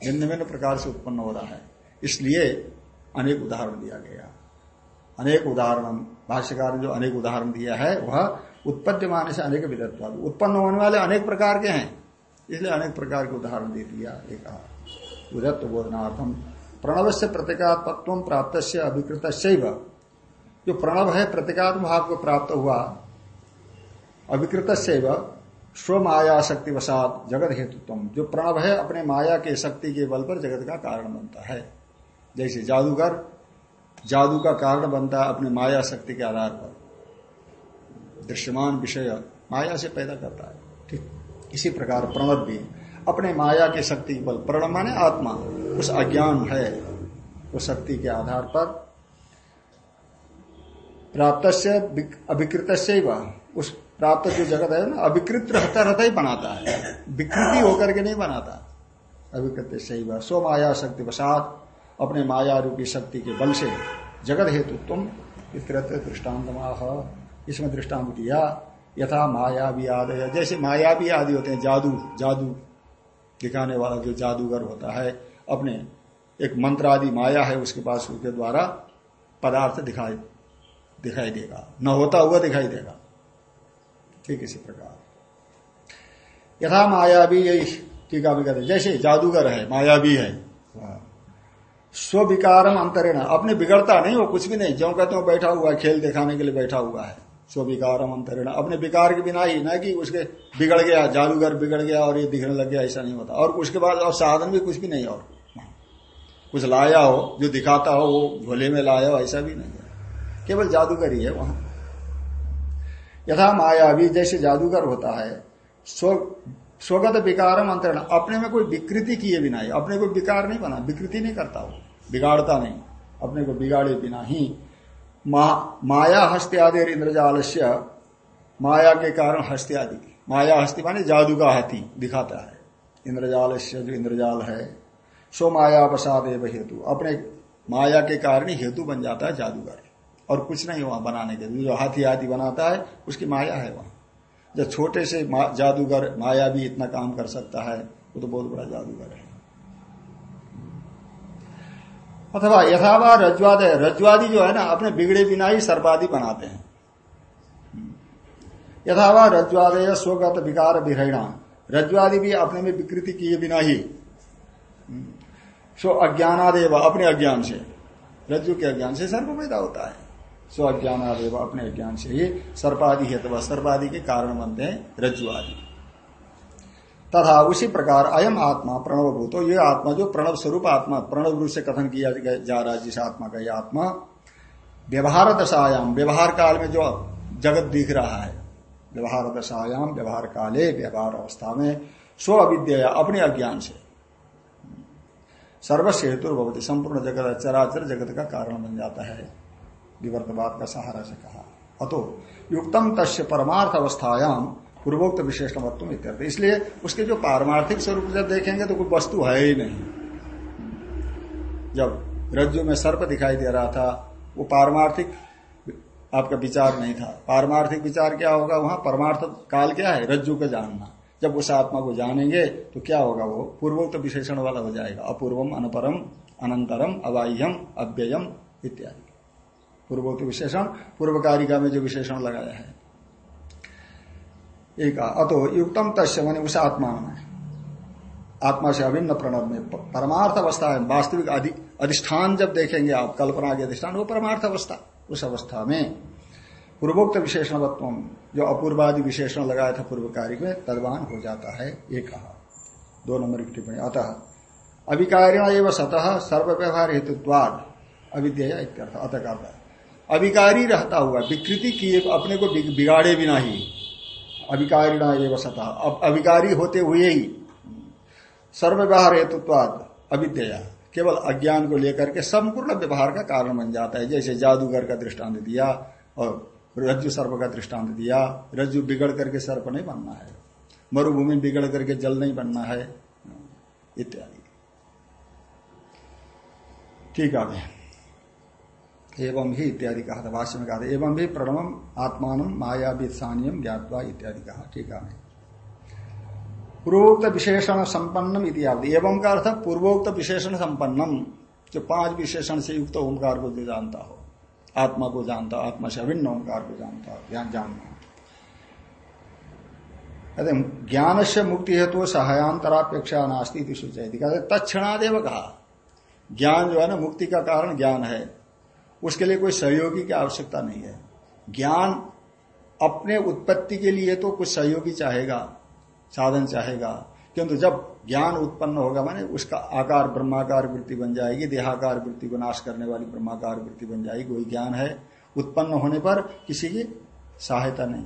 A: भिन्न भिन्न प्रकार से उत्पन्न हो रहा है। इसलिए अनेक उदाहरण दिया गया। अनेक उदाहरण, भाष्यकार ने जो अनेक उदाहरण दिया है, वह उत्पत्ति से अनेक विधत्व उत्पन्न होने वाले अनेक प्रकार के हैं। इसलिए अनेक प्रकार के उदाहरण दे दिया एक उदत्व बोधनार्थम। प्रणव से प्रतीकात्म प्राप्त से अभिकृत जो प्रणव है प्रतीकात्म भाव को प्राप्त हुआ अभिकृत स्व माया शक्ति वसात जगत हेतुत्व जो प्रणव है, अपने माया के शक्ति के बल पर जगत का कारण बनता है। जैसे जादूगर, जादू का कारण बनता है अपने माया शक्ति के आधार पर। दृश्यमान विषय माया से पैदा करता है। ठीक, इसी प्रकार प्रणव भी अपने माया के शक्ति के बल प्रणव माने आत्मा, उस अज्ञान है, उस शक्ति के आधार पर। प्राप्त से अभिकृत से उस प्राप्त जो जगत है ना, अविकृत रहता रहता ही बनाता है। विकृति होकर के नहीं बनाता। अभिकृत सही ही सो माया शक्ति वसात, अपने माया रूपी शक्ति के बल से। जगत हेतु तुम दृष्टांत इसमें दृष्टांत दिया। यथा माया भी आदि जैसे माया भी आदि होते हैं, जादू जादू। दिखाने वाला जो जादूगर होता है, अपने एक मंत्र आदि माया है, उसके पास उसके द्वारा पदार्थ दिखाई दिखाई देगा। न होता हुआ दिखाई देगा। ठीक इसी प्रकार। यथा माया भी यही टीका भी कहते जैसे जादूगर है माया भी है। स्व विकारम अंतरेण अपने बिगड़ता नहीं, वो कुछ भी नहीं, जो कहते हो बैठा हुआ है, खेल दिखाने के लिए बैठा हुआ है। स्व विकारम अंतरेण अपने विकार के बिना ही, ना कि उसके बिगड़ गया, जादूगर बिगड़ गया और ये दिखने लग गया, ऐसा नहीं होता। और उसके बाद और साधन भी कुछ भी नहीं और कुछ लाया हो, जो दिखाता हो, वो झोले में लाया हो, ऐसा भी नहीं है। केवल जादूगर ही है वहाँ। यथा माया भी जैसे जादूगर होता है स्व स्वगत विकारम अंतरण। अपने में कोई विकृति किए बिना ही अपने को विकार नहीं बना विकृति नहीं करता वो बिगाड़ता नहीं अपने को बिगाड़े बिना ही। मा, माया हस्ते आदि इंद्रजाल माया के कारण हस्ते आदि माया हस्ती माने जादू का हाथी दिखाता है। इंद्रजाल जो इंद्रजाल है सो माया एवं हेतु। अपने माया के कारण हेतु बन जाता है जादूगर। और कुछ नहीं वहाँ बनाने के लिए जो हाथी आदि बनाता है उसकी माया है वहाँ। जब छोटे से मा, जादूगर माया भी इतना काम कर सकता है वो तो बहुत बड़ा जादूगर है। अथवा यथावा रज्वाद है रज्वादी जो है ना अपने बिगड़े बिना ही सर्पादी बनाते हैं। यथावा रज्वादय स्वगत विकार विहरणा। रज्वादी भी अपने में विकृति किए बिना ही। सो अज्ञानादेव अपने अज्ञान से। रज्जु के अज्ञान से सर्प पैदा होता है। स्व अज्ञानादेव अपने अज्ञान से ही सर्पादि हेतु सर्पादि के कारण बनते हैं रज्जु आदि। तथा उसी प्रकार अयम आत्मा प्रणव भूतो ये आत्मा जो प्रणव स्वरूप आत्मा, प्रणव रूप से कथन किया जा रहा है, जिस आत्मा का यह आत्मा, व्यवहार दशायाम, व्यवहार काल में जो जगत दिख रहा है, व्यवहार दशायाम, व्यवहार काले, व्यवहार अवस्था में, स्व अविद्या अपने अज्ञान से। सर्वस्व हेतु संपूर्ण जगत चराचर जगत का कारण बन जाता है। विवर्तवाद का सहारा से कहा। अतो, युक्तम तस्य परमार्थ अवस्थायाम पूर्वोक्त विशेषणवत्व इत्यर्थ। इसलिए उसके जो पारमार्थिक स्वरूप जब देखेंगे तो कोई वस्तु है ही नहीं। जब रज्जु में सर्प दिखाई दे रहा था, वो पारमार्थिक आपका विचार नहीं था। पारमार्थिक विचार क्या होगा वहाँ? परमार्थ काल क्या है? रज्जु का जानना। जब उस आत्मा को जानेंगे तो क्या होगा वो? पूर्वोक्त विशेषण वाला हो जाएगा। अपूर्वम, अनपरम, अनंतरम, अबाह्यम, अव्ययम इत्यादि। पूर्वोक्त विशेषण पूर्व कारिका में जो विशेषण लगाया है। एक अतो युक्तम तस्य मैंने उस आत्मा आत्मा से अभिन्न प्रणव में परमार्थ अवस्था है। वास्तविक अधिष्ठान जब देखेंगे आप, कल्पना के अधिष्ठान, वो परमार्थ अवस्था, उस अवस्था में। पूर्वोक्त विशेषणवत्व जो अपूर्वादि विशेषण लगाया था पूर्व कार्य में, तदवान हो जाता है ये कहा दो नंबर की टिप्पणी, अतः अभिकारिणा एवं सतह सर्व व्यवहार हेतुत्वाद, अविद्या अतः अभिकारी रहता हुआ, विकृति किए अपने को बिगाड़े बिना ही। अभिकारिणा एवं सता। अब अभिकारी होते हुए ही सर्वव्यवहार हेतुत्वाद अविद्या, केवल अज्ञान को लेकर के संपूर्ण व्यवहार का कारण बन जाता है। जैसे जादूगर का दृष्टांत दिया और रज्जु सर्प का दृष्टांत दिया। रज्जु बिगड़ करके सर्प नहीं बनना है। मरुभूमि बिगड़ करके जल नहीं बनना है। इत्यादि। ठीक है एवं ही इत्यादि कहा था भाष्य में कहा था, एवं भी प्रणवम आत्मान माया वित्सानियम ज्ञातवा इत्यादि कहा, ठीक है। पूर्वोक्त विशेषण संपन्नम इत्यादि एवं का अर्थ, पूर्वोक्त विशेषण संपन्नम, जो पाँच विशेषण से युक्त ओंकार को जानता हो, आत्मा को जानता हो, आत्मा से अभिन्न ओंकार को जानता हो, ज्ञान जानना कहते ज्ञान से मुक्ति हेतु तो सहायांतरापेक्षा नास्ती सूचयती कहते तत्णादेव कहा, ज्ञान जो है ना, मुक्ति का कारण ज्ञान है। उसके लिए कोई सहयोगी की आवश्यकता नहीं है। ज्ञान अपने उत्पत्ति के लिए तो कुछ सहयोगी चाहेगा, साधन चाहेगा, किंतु जब ज्ञान उत्पन्न होगा, माने उसका आकार ब्रह्माकार वृत्ति बन जाएगी, देहाकार वृत्ति को नाश करने वाली ब्रह्माकार वृत्ति बन जाएगी वही ज्ञान है उत्पन्न होने पर किसी की सहायता नहीं।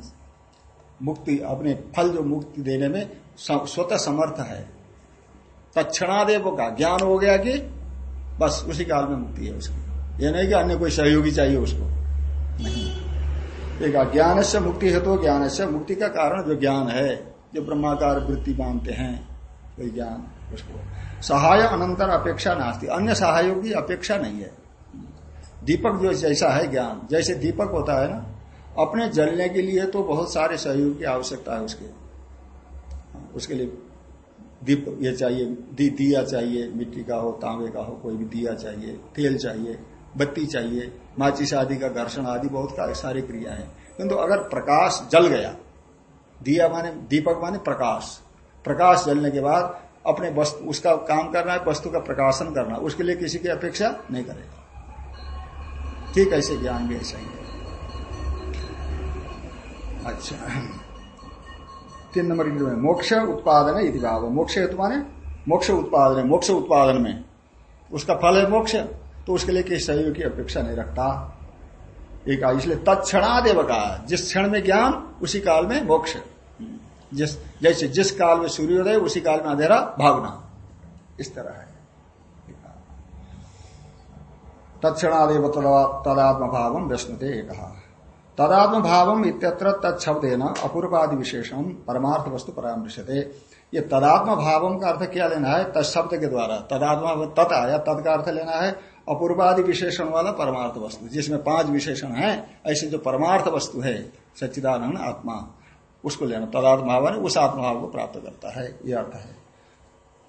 A: मुक्ति, अपने फल जो मुक्ति देने में स्वतः समर्थ है। तत्णादेव का ज्ञान हो गया कि बस उसी काल में मुक्ति है उसकी। यह नहीं कि अन्य कोई सहयोगी चाहिए उसको। नहीं। एक ज्ञान से मुक्ति है तो ज्ञान से मुक्ति का कारण जो ज्ञान है जो ब्रह्माकार वृत्ति मानते हैं वही ज्ञान उसको। सहाय अनंतर अपेक्षा नास्ती। अन्य सहायों की अपेक्षा नहीं है। दीपक जो जैसा है ज्ञान जैसे दीपक होता है ना अपने जलने के लिए तो बहुत सारे सहयोग की आवश्यकता है उसके। उसके लिए दीप ये चाहिए दी, दिया चाहिए मिट्टी का हो तांबे का हो कोई भी दिया चाहिए तेल चाहिए। बत्ती चाहिए, माचिस आदि का घर्षण आदि बहुत सारी क्रिया है। किंतु अगर प्रकाश जल गया, दिया माने दीपक माने प्रकाश। प्रकाश जलने के बाद अपने वस्तु उसका काम करना है, वस्तु का प्रकाशन करना उसके लिए किसी की अपेक्षा नहीं करेगा। ठीक ऐसे ज्ञान भी ऐसा ही। अच्छा। तीन नंबर में, मोक्ष उत्पादन है मोक्ष हेतु माने? मोक्ष उत्पादन है। मोक्ष उत्पादन में। उसका फल है मोक्ष। तो उसके लिए किसी सहयोग की अपेक्षा नहीं रखता। एक इसलिए तत्क्षणादेव का जिस क्षण में ज्ञान, उसी काल में मोक्ष। जिस, जैसे जिस काल में सूर्योदय, उसी काल में अंधेरा भागना इस तरह है। तत्क्षणादेव तदात्म भाव विष्णुते कहा तदात्म भाव इत्यत्र तत्शब्देन अपूर्वादि विशेषण परमार्थ वस्तु परामृशते ये तदात्म भाव का अर्थ क्या लेना है? तत्शब्द के द्वारा। तदात्मा तत् आया, तत् का अर्थ लेना है? अपूर्वादि विशेषण वाला परमार्थ वस्तु, जिसमें पाँच विशेषण है, ऐसे जो परमार्थ वस्तु है, सच्चिदानंद आत्मा, उसको लेना तदात्मा भाव उस आत्मभाव को प्राप्त करता है, ये अर्थ है।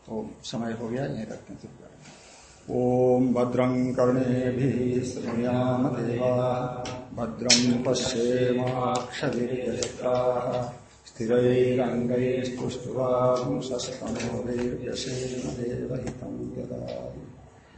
A: तो समय हो गया, यही रखते हैं ओम भद्रं कर्णे श्रृणुयाम देवा भद्रं पश्येमाक्षभिर्यस्ताः स्थिरैरङ्गैस्तुष्ट्वांशस्तनोदैर्यशेन देवहितं